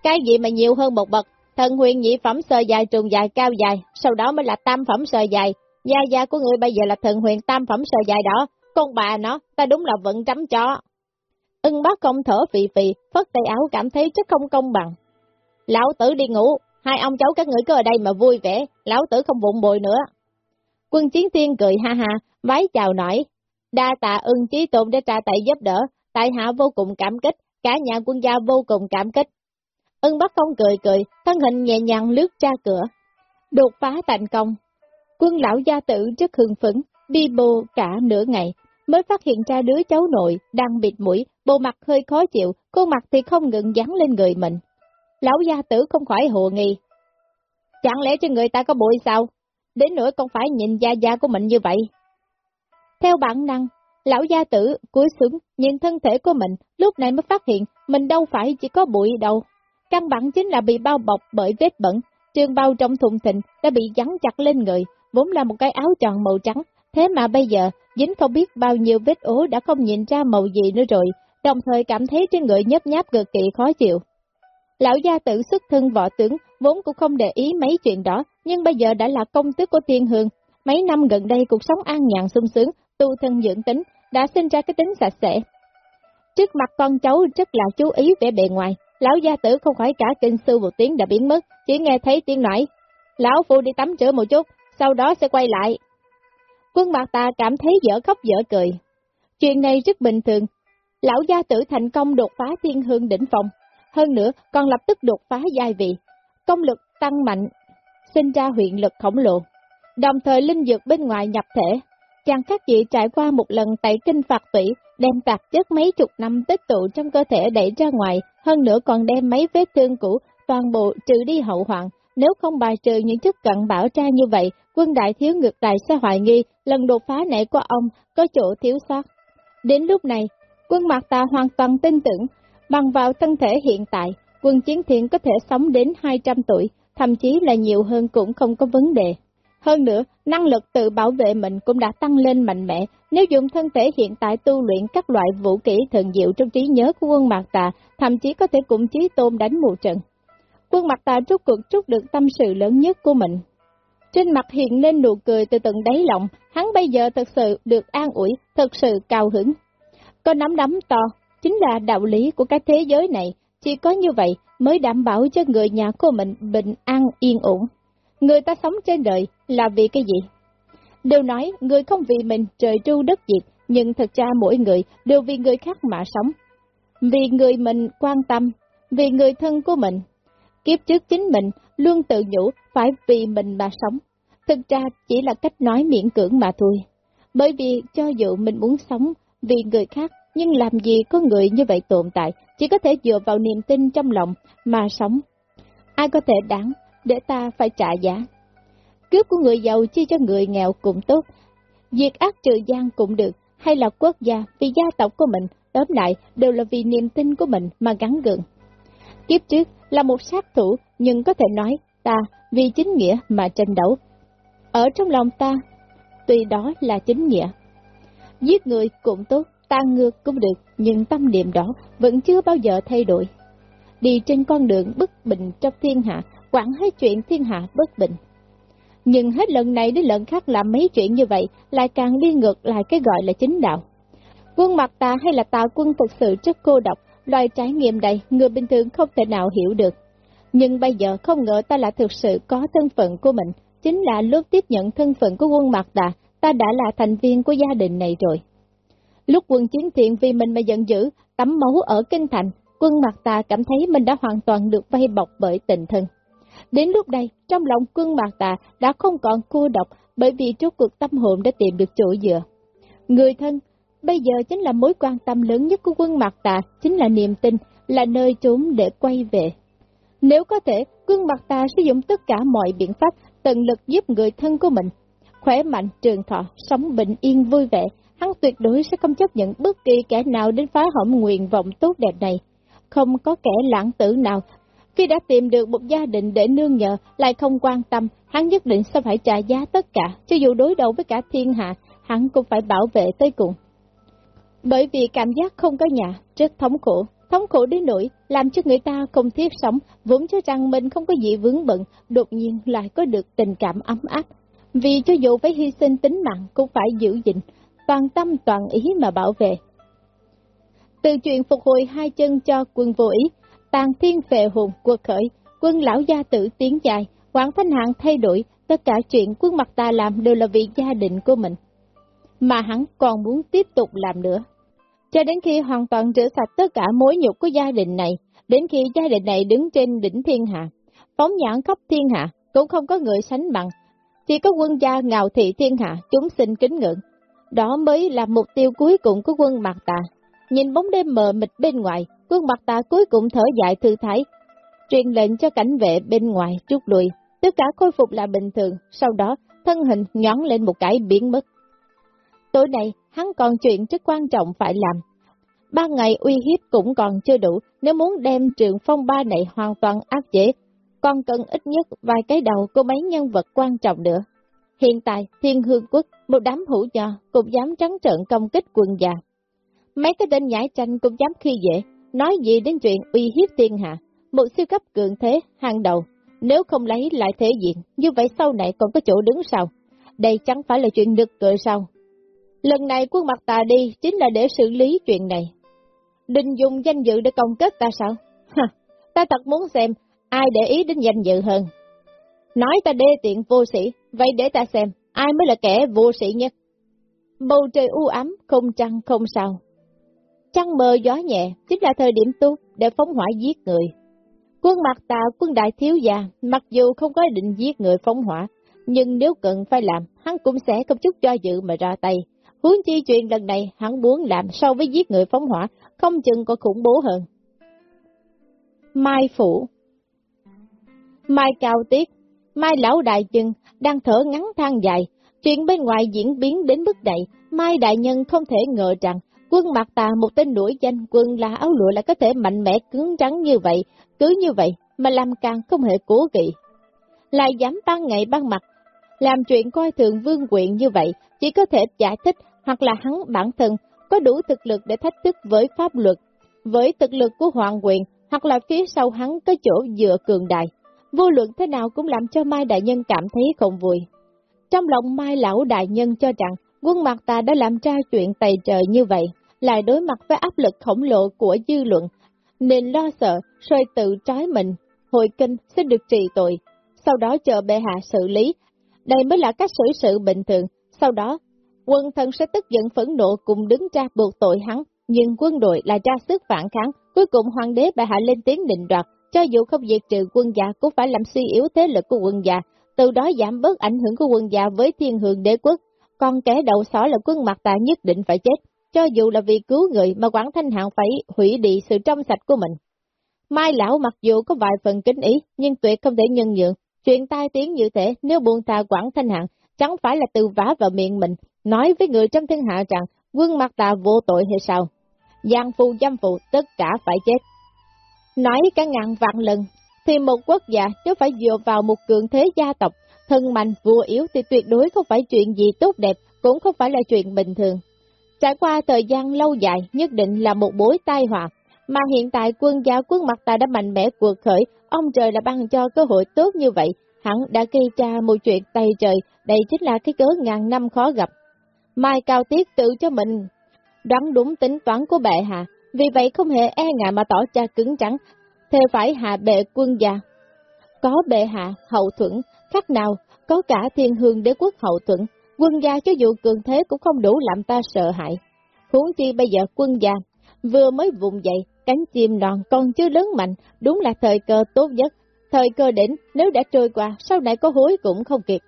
Cái gì mà nhiều hơn một bậc? Thần huyền nhị phẩm sơ dài trường dài cao dài, sau đó mới là tam phẩm sơ dài. Gia Gia của người bây giờ là thần huyền tam phẩm sơ dài đó, con bà nó, ta đúng là vẫn chấm chó. Ưng bác công thở phì phì, phất tay áo cảm thấy rất không công bằng. Lão tử đi ngủ, hai ông cháu các người cứ ở đây mà vui vẻ, lão tử không bụng bồi nữa. Quân chiến tiên cười ha ha, vái chào nổi, đa tạ ưng trí tôn để tra tại giúp đỡ, tại hạ vô cùng cảm kích, cả nhà quân gia vô cùng cảm kích. Ưng Bắc Công cười cười, thân hình nhẹ nhàng lướt ra cửa. Đột phá thành công. Quân lão gia tử rất hưng phấn, đi bộ cả nửa ngày, mới phát hiện ra đứa cháu nội đang bịt mũi, bộ mặt hơi khó chịu, khuôn mặt thì không ngừng dán lên người mình. Lão gia tử không khỏi hồ nghi. Chẳng lẽ trên người ta có bụi sao? Đến nỗi còn phải nhìn da da của mình như vậy. Theo bản năng, lão gia tử cúi xuống nhìn thân thể của mình, lúc này mới phát hiện mình đâu phải chỉ có bụi đâu. Căn bản chính là bị bao bọc bởi vết bẩn, trường bao trong thùng thịnh đã bị dắn chặt lên người, vốn là một cái áo tròn màu trắng, thế mà bây giờ dính không biết bao nhiêu vết ố đã không nhìn ra màu gì nữa rồi, đồng thời cảm thấy trên người nhấp nháp cực kỳ khó chịu. Lão gia tử xuất thân võ tướng, vốn cũng không để ý mấy chuyện đó, nhưng bây giờ đã là công tước của thiên hương. Mấy năm gần đây cuộc sống an nhàn sung sướng, tu thân dưỡng tính, đã sinh ra cái tính sạch sẽ. Trước mặt con cháu rất là chú ý vẻ bề ngoài, lão gia tử không khỏi cả kinh sư một tiếng đã biến mất, chỉ nghe thấy tiếng nói. Lão phu đi tắm rửa một chút, sau đó sẽ quay lại. Quân mặt ta cảm thấy dở khóc dở cười. Chuyện này rất bình thường. Lão gia tử thành công đột phá thiên hương đỉnh phòng, hơn nữa còn lập tức đột phá giai vị, công lực tăng mạnh, sinh ra huyện lực khổng lồ, đồng thời linh dược bên ngoài nhập thể chẳng khác gì trải qua một lần tẩy kinh phạt tủy, đem tạp chất mấy chục năm tích tụ trong cơ thể đẩy ra ngoài, hơn nữa còn đem mấy vết thương cũ, toàn bộ trừ đi hậu hoạn. Nếu không bài trừ những chất cận bảo tra như vậy, quân đại thiếu ngược lại sẽ hoài nghi lần đột phá này của ông có chỗ thiếu sót. Đến lúc này, quân mặt ta hoàn toàn tin tưởng, bằng vào thân thể hiện tại, quân chiến thiện có thể sống đến 200 tuổi, thậm chí là nhiều hơn cũng không có vấn đề. Hơn nữa, năng lực tự bảo vệ mình cũng đã tăng lên mạnh mẽ, nếu dùng thân thể hiện tại tu luyện các loại vũ kỹ thần diệu trong trí nhớ của quân Mạc Tà, thậm chí có thể cùng chí tôn đánh một trận. Quân Mạc Tà rút cuộc trút được tâm sự lớn nhất của mình. Trên mặt hiện lên nụ cười từ tận đáy lòng, hắn bây giờ thật sự được an ủi, thật sự cao hứng. Có nắm đấm to, chính là đạo lý của cái thế giới này, chỉ có như vậy mới đảm bảo cho người nhà của mình bình an yên ổn. Người ta sống trên đời là vì cái gì? Đều nói người không vì mình trời tru đất diệt, nhưng thật ra mỗi người đều vì người khác mà sống. Vì người mình quan tâm, vì người thân của mình. Kiếp trước chính mình luôn tự nhủ phải vì mình mà sống. Thực ra chỉ là cách nói miễn cưỡng mà thôi. Bởi vì cho dù mình muốn sống vì người khác, nhưng làm gì có người như vậy tồn tại, chỉ có thể dựa vào niềm tin trong lòng mà sống. Ai có thể đáng để ta phải trả giá? Cướp của người giàu chia cho người nghèo cũng tốt, diệt ác trừ gian cũng được, hay là quốc gia vì gia tộc của mình, tóm lại đều là vì niềm tin của mình mà gắn gượng. Kiếp trước là một sát thủ, nhưng có thể nói ta vì chính nghĩa mà tranh đấu. Ở trong lòng ta, tuy đó là chính nghĩa. Giết người cũng tốt, tan ngược cũng được, nhưng tâm niệm đó vẫn chưa bao giờ thay đổi. Đi trên con đường bất bình trong thiên hạ, quản hết chuyện thiên hạ bất bình. Nhưng hết lần này đến lần khác làm mấy chuyện như vậy, lại càng đi ngược lại cái gọi là chính đạo. Quân mặt ta hay là tà quân thực sự rất cô độc, loài trải nghiệm này người bình thường không thể nào hiểu được. Nhưng bây giờ không ngờ ta là thực sự có thân phận của mình, chính là lúc tiếp nhận thân phận của quân mặt ta, ta đã là thành viên của gia đình này rồi. Lúc quân chiến thiện vì mình mà giận dữ, tắm máu ở kinh thành, quân mặt ta cảm thấy mình đã hoàn toàn được vây bọc bởi tình thân. Đến lúc đây, trong lòng quân Mạc Tà đã không còn cô độc bởi vì trước cuộc tâm hồn đã tìm được chỗ dựa. Người thân, bây giờ chính là mối quan tâm lớn nhất của quân Mạc Tà chính là niềm tin, là nơi trốn để quay về. Nếu có thể, quân Mạc Tà sử dụng tất cả mọi biện pháp tận lực giúp người thân của mình, khỏe mạnh trường thọ, sống bình yên vui vẻ, hắn tuyệt đối sẽ không chấp nhận bất kỳ kẻ nào đến phá hỏng nguyện vọng tốt đẹp này. Không có kẻ lãng tử nào, khi đã tìm được một gia đình để nương nhờ, lại không quan tâm, hắn nhất định sẽ phải trả giá tất cả, cho dù đối đầu với cả thiên hạ, hắn cũng phải bảo vệ tới cùng. Bởi vì cảm giác không có nhà, rất thống khổ, thống khổ đến nỗi làm cho người ta không thiết sống, vốn cho rằng mình không có gì vướng bận, đột nhiên lại có được tình cảm ấm áp. Vì cho dù phải hy sinh tính mạng cũng phải giữ gìn, toàn tâm toàn ý mà bảo vệ. Từ chuyện phục hồi hai chân cho quân vô ý, tàn thiên về hồn cuộc khởi, quân lão gia tử tiến dài, Quảng Thanh Hạng thay đổi, tất cả chuyện quân mặt ta làm đều là vì gia đình của mình. Mà hắn còn muốn tiếp tục làm nữa. Cho đến khi hoàn toàn rửa sạch tất cả mối nhục của gia đình này, đến khi gia đình này đứng trên đỉnh thiên hạ, phóng nhãn khắp thiên hạ, cũng không có người sánh bằng. Chỉ có quân gia ngạo thị thiên hạ, chúng sinh kính ngưỡng. Đó mới là mục tiêu cuối cùng của quân mặt tà. Nhìn bóng đêm mờ mịt bên ngoài, quân mặt tà cuối cùng thở dài thư thái, truyền lệnh cho cảnh vệ bên ngoài rút lui, tất cả khôi phục là bình thường, sau đó thân hình nhón lên một cái biến mất. Tối nay, hắn còn chuyện rất quan trọng phải làm. Ba ngày uy hiếp cũng còn chưa đủ, nếu muốn đem trường phong ba này hoàn toàn áp chế, còn cần ít nhất vài cái đầu của mấy nhân vật quan trọng nữa. Hiện tại, thiên hương quốc, một đám hữu cho cũng dám trắng trợn công kích quân già. Mấy cái tên nhãi tranh cũng dám khi dễ, nói gì đến chuyện uy hiếp tiên hạ, một siêu cấp cường thế, hàng đầu, nếu không lấy lại thế diện, như vậy sau này còn có chỗ đứng sao? Đây chẳng phải là chuyện được cười sao? Lần này quân mặt tà đi chính là để xử lý chuyện này. Định dùng danh dự để công kết ta sao? Ha, ta thật muốn xem ai để ý đến danh dự hơn. Nói ta đê tiện vô sĩ, vậy để ta xem ai mới là kẻ vô sĩ nhất. Bầu trời u ám không trăng không sao. Trăng mờ gió nhẹ chính là thời điểm tốt để phóng hỏa giết người. Quân mặt tà quân đại thiếu gia, mặc dù không có định giết người phóng hỏa, nhưng nếu cần phải làm, hắn cũng sẽ không chút do dự mà ra tay. Huống chi chuyện lần này hắn muốn làm so với giết người phóng hỏa, không chừng có khủng bố hơn. Mai Phủ Mai Cao Tiết Mai Lão Đại Trừng đang thở ngắn than dài, chuyện bên ngoài diễn biến đến mức này, Mai Đại Nhân không thể ngờ rằng quân mặt tà một tên nổi danh quân là áo lụa lại có thể mạnh mẽ cứng trắng như vậy, cứ như vậy mà làm càng không hề cố kỵ. Lại dám ban ngày ban mặt, làm chuyện coi thường vương quyện như vậy, chỉ có thể giải thích hoặc là hắn bản thân có đủ thực lực để thách thức với pháp luật, với thực lực của hoàng quyền, hoặc là phía sau hắn có chỗ dựa cường đại. Vô luận thế nào cũng làm cho Mai Đại Nhân cảm thấy không vui. Trong lòng Mai Lão Đại Nhân cho rằng quân mặt ta đã làm ra chuyện tày trời như vậy, lại đối mặt với áp lực khổng lồ của dư luận, nên lo sợ rơi tự trói mình, hội kinh sẽ được trị tội, sau đó chờ bệ hạ xử lý. Đây mới là cách xử sự bình thường, sau đó quân thần sẽ tức giận phẫn nộ cùng đứng ra buộc tội hắn, nhưng quân đội lại ra sức phản kháng, cuối cùng hoàng đế bệ hạ lên tiếng định đoạt, cho dù không diệt trừ quân già cũng phải làm suy yếu thế lực của quân già, từ đó giảm bớt ảnh hưởng của quân già với thiên hương đế quốc, còn kẻ đầu sỏ là quân mặt ta nhất định phải chết, cho dù là vì cứu người mà Quảng Thanh Hạng phải hủy đi sự trong sạch của mình. Mai lão mặc dù có vài phần kính ý, nhưng tuyệt không thể nhân nhượng, chuyện tai tiếng như thế nếu buông tha Quảng Thanh Hạng, chẳng phải là từ vả vào miệng mình, nói với người trong thiên hạ rằng quân mặt tà vô tội hay sao? Giang phu dâm phụ tất cả phải chết. Nói cả ngàn vạn lần, thì một quốc gia nếu phải dựa vào một cường thế gia tộc, thân mạnh vua yếu thì tuyệt đối không phải chuyện gì tốt đẹp, cũng không phải là chuyện bình thường. Trải qua thời gian lâu dài nhất định là một bối tai họa, mà hiện tại quân gia quân mặt ta đã mạnh mẽ cuộc khởi, ông trời đã ban cho cơ hội tốt như vậy, hắn đã gây ra một chuyện tay trời, đây chính là cái cớ ngàn năm khó gặp. Mai Cao Tiết tự cho mình đoán đúng tính toán của bệ hạ, vì vậy không hề e ngại mà tỏ ra cứng trắng, thề phải hạ bệ quân gia. Có bệ hạ hậu thuẫn, khác nào, có cả thiên hương đế quốc hậu thuẫn, quân gia cho dù cường thế cũng không đủ làm ta sợ hãi. Huống chi bây giờ quân gia, vừa mới vùng dậy, cánh chim non còn chưa lớn mạnh, đúng là thời cơ tốt nhất. Thời cơ đến, nếu đã trôi qua, sau này có hối cũng không kịp.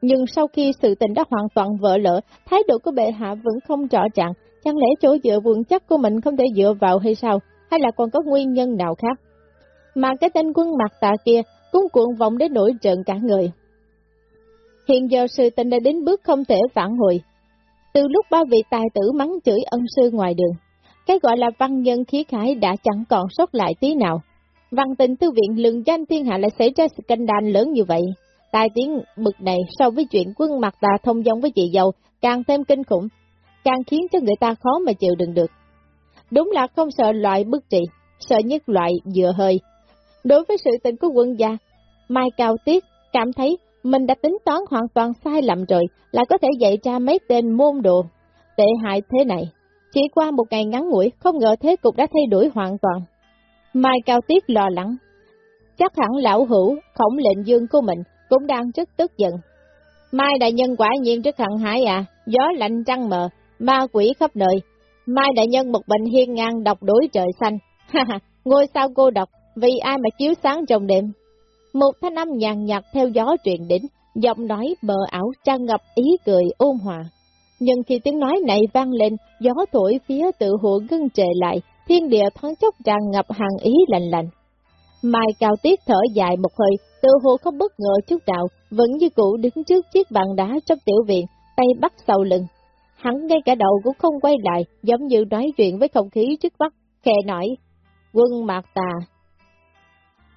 Nhưng sau khi sự tình đã hoàn toàn vỡ lỡ, thái độ của bệ hạ vẫn không rõ ràng, chẳng lẽ chỗ dựa vững chắc của mình không thể dựa vào hay sao, hay là còn có nguyên nhân nào khác? Mà cái tên quân mặt tà kia cũng cuộn vọng đến nổi trận cả người. Hiện giờ sự tình đã đến bước không thể phản hồi. Từ lúc ba vị tài tử mắng chửi ân sư ngoài đường, cái gọi là văn nhân khí khái đã chẳng còn sót lại tí nào. Văn tình thư viện lừng danh thiên hạ lại xảy ra scandal lớn như vậy. Tài tiếng bực này so với chuyện quân mặt tà thông dong với chị dâu càng thêm kinh khủng, càng khiến cho người ta khó mà chịu đựng được. Đúng là không sợ loại bức trị, sợ nhất loại dựa hơi. Đối với sự tình của quân gia, Mai Cao Tiết cảm thấy mình đã tính toán hoàn toàn sai lầm rồi, là có thể dạy ra mấy tên môn đồ tệ hại thế này. Chỉ qua một ngày ngắn ngủi, không ngờ thế cục đã thay đổi hoàn toàn. Mai Cao Tiết lo lắng. Chắc hẳn lão hữu, khổng lệnh dương của mình, cũng đang rất tức giận. Mai đại nhân quả nhiên rất hận hại à, gió lạnh trăng mờ, ma quỷ khắp nơi. Mai đại nhân một bệnh hiên ngang độc đối trời xanh. Ha ha, ngôi sao cô độc, vì ai mà chiếu sáng trong đêm. Một thanh âm nhàn nhạt theo gió truyền đến, giọng nói bờ ảo tràn ngập ý cười ôn hòa. Nhưng khi tiếng nói này vang lên, gió thổi phía tự hộ ngưng trệ lại, thiên địa thoáng chốc tràn ngập hàng ý lạnh lạnh. Mai Cao Tiết thở dài một hơi, tự hồ không bất ngờ chút nào, vẫn như cũ đứng trước chiếc bàn đá trong tiểu viện, tay bắt sau lưng. Hắn ngay cả đầu cũng không quay lại, giống như nói chuyện với không khí trước mắt, khe nói, quân mạc tà,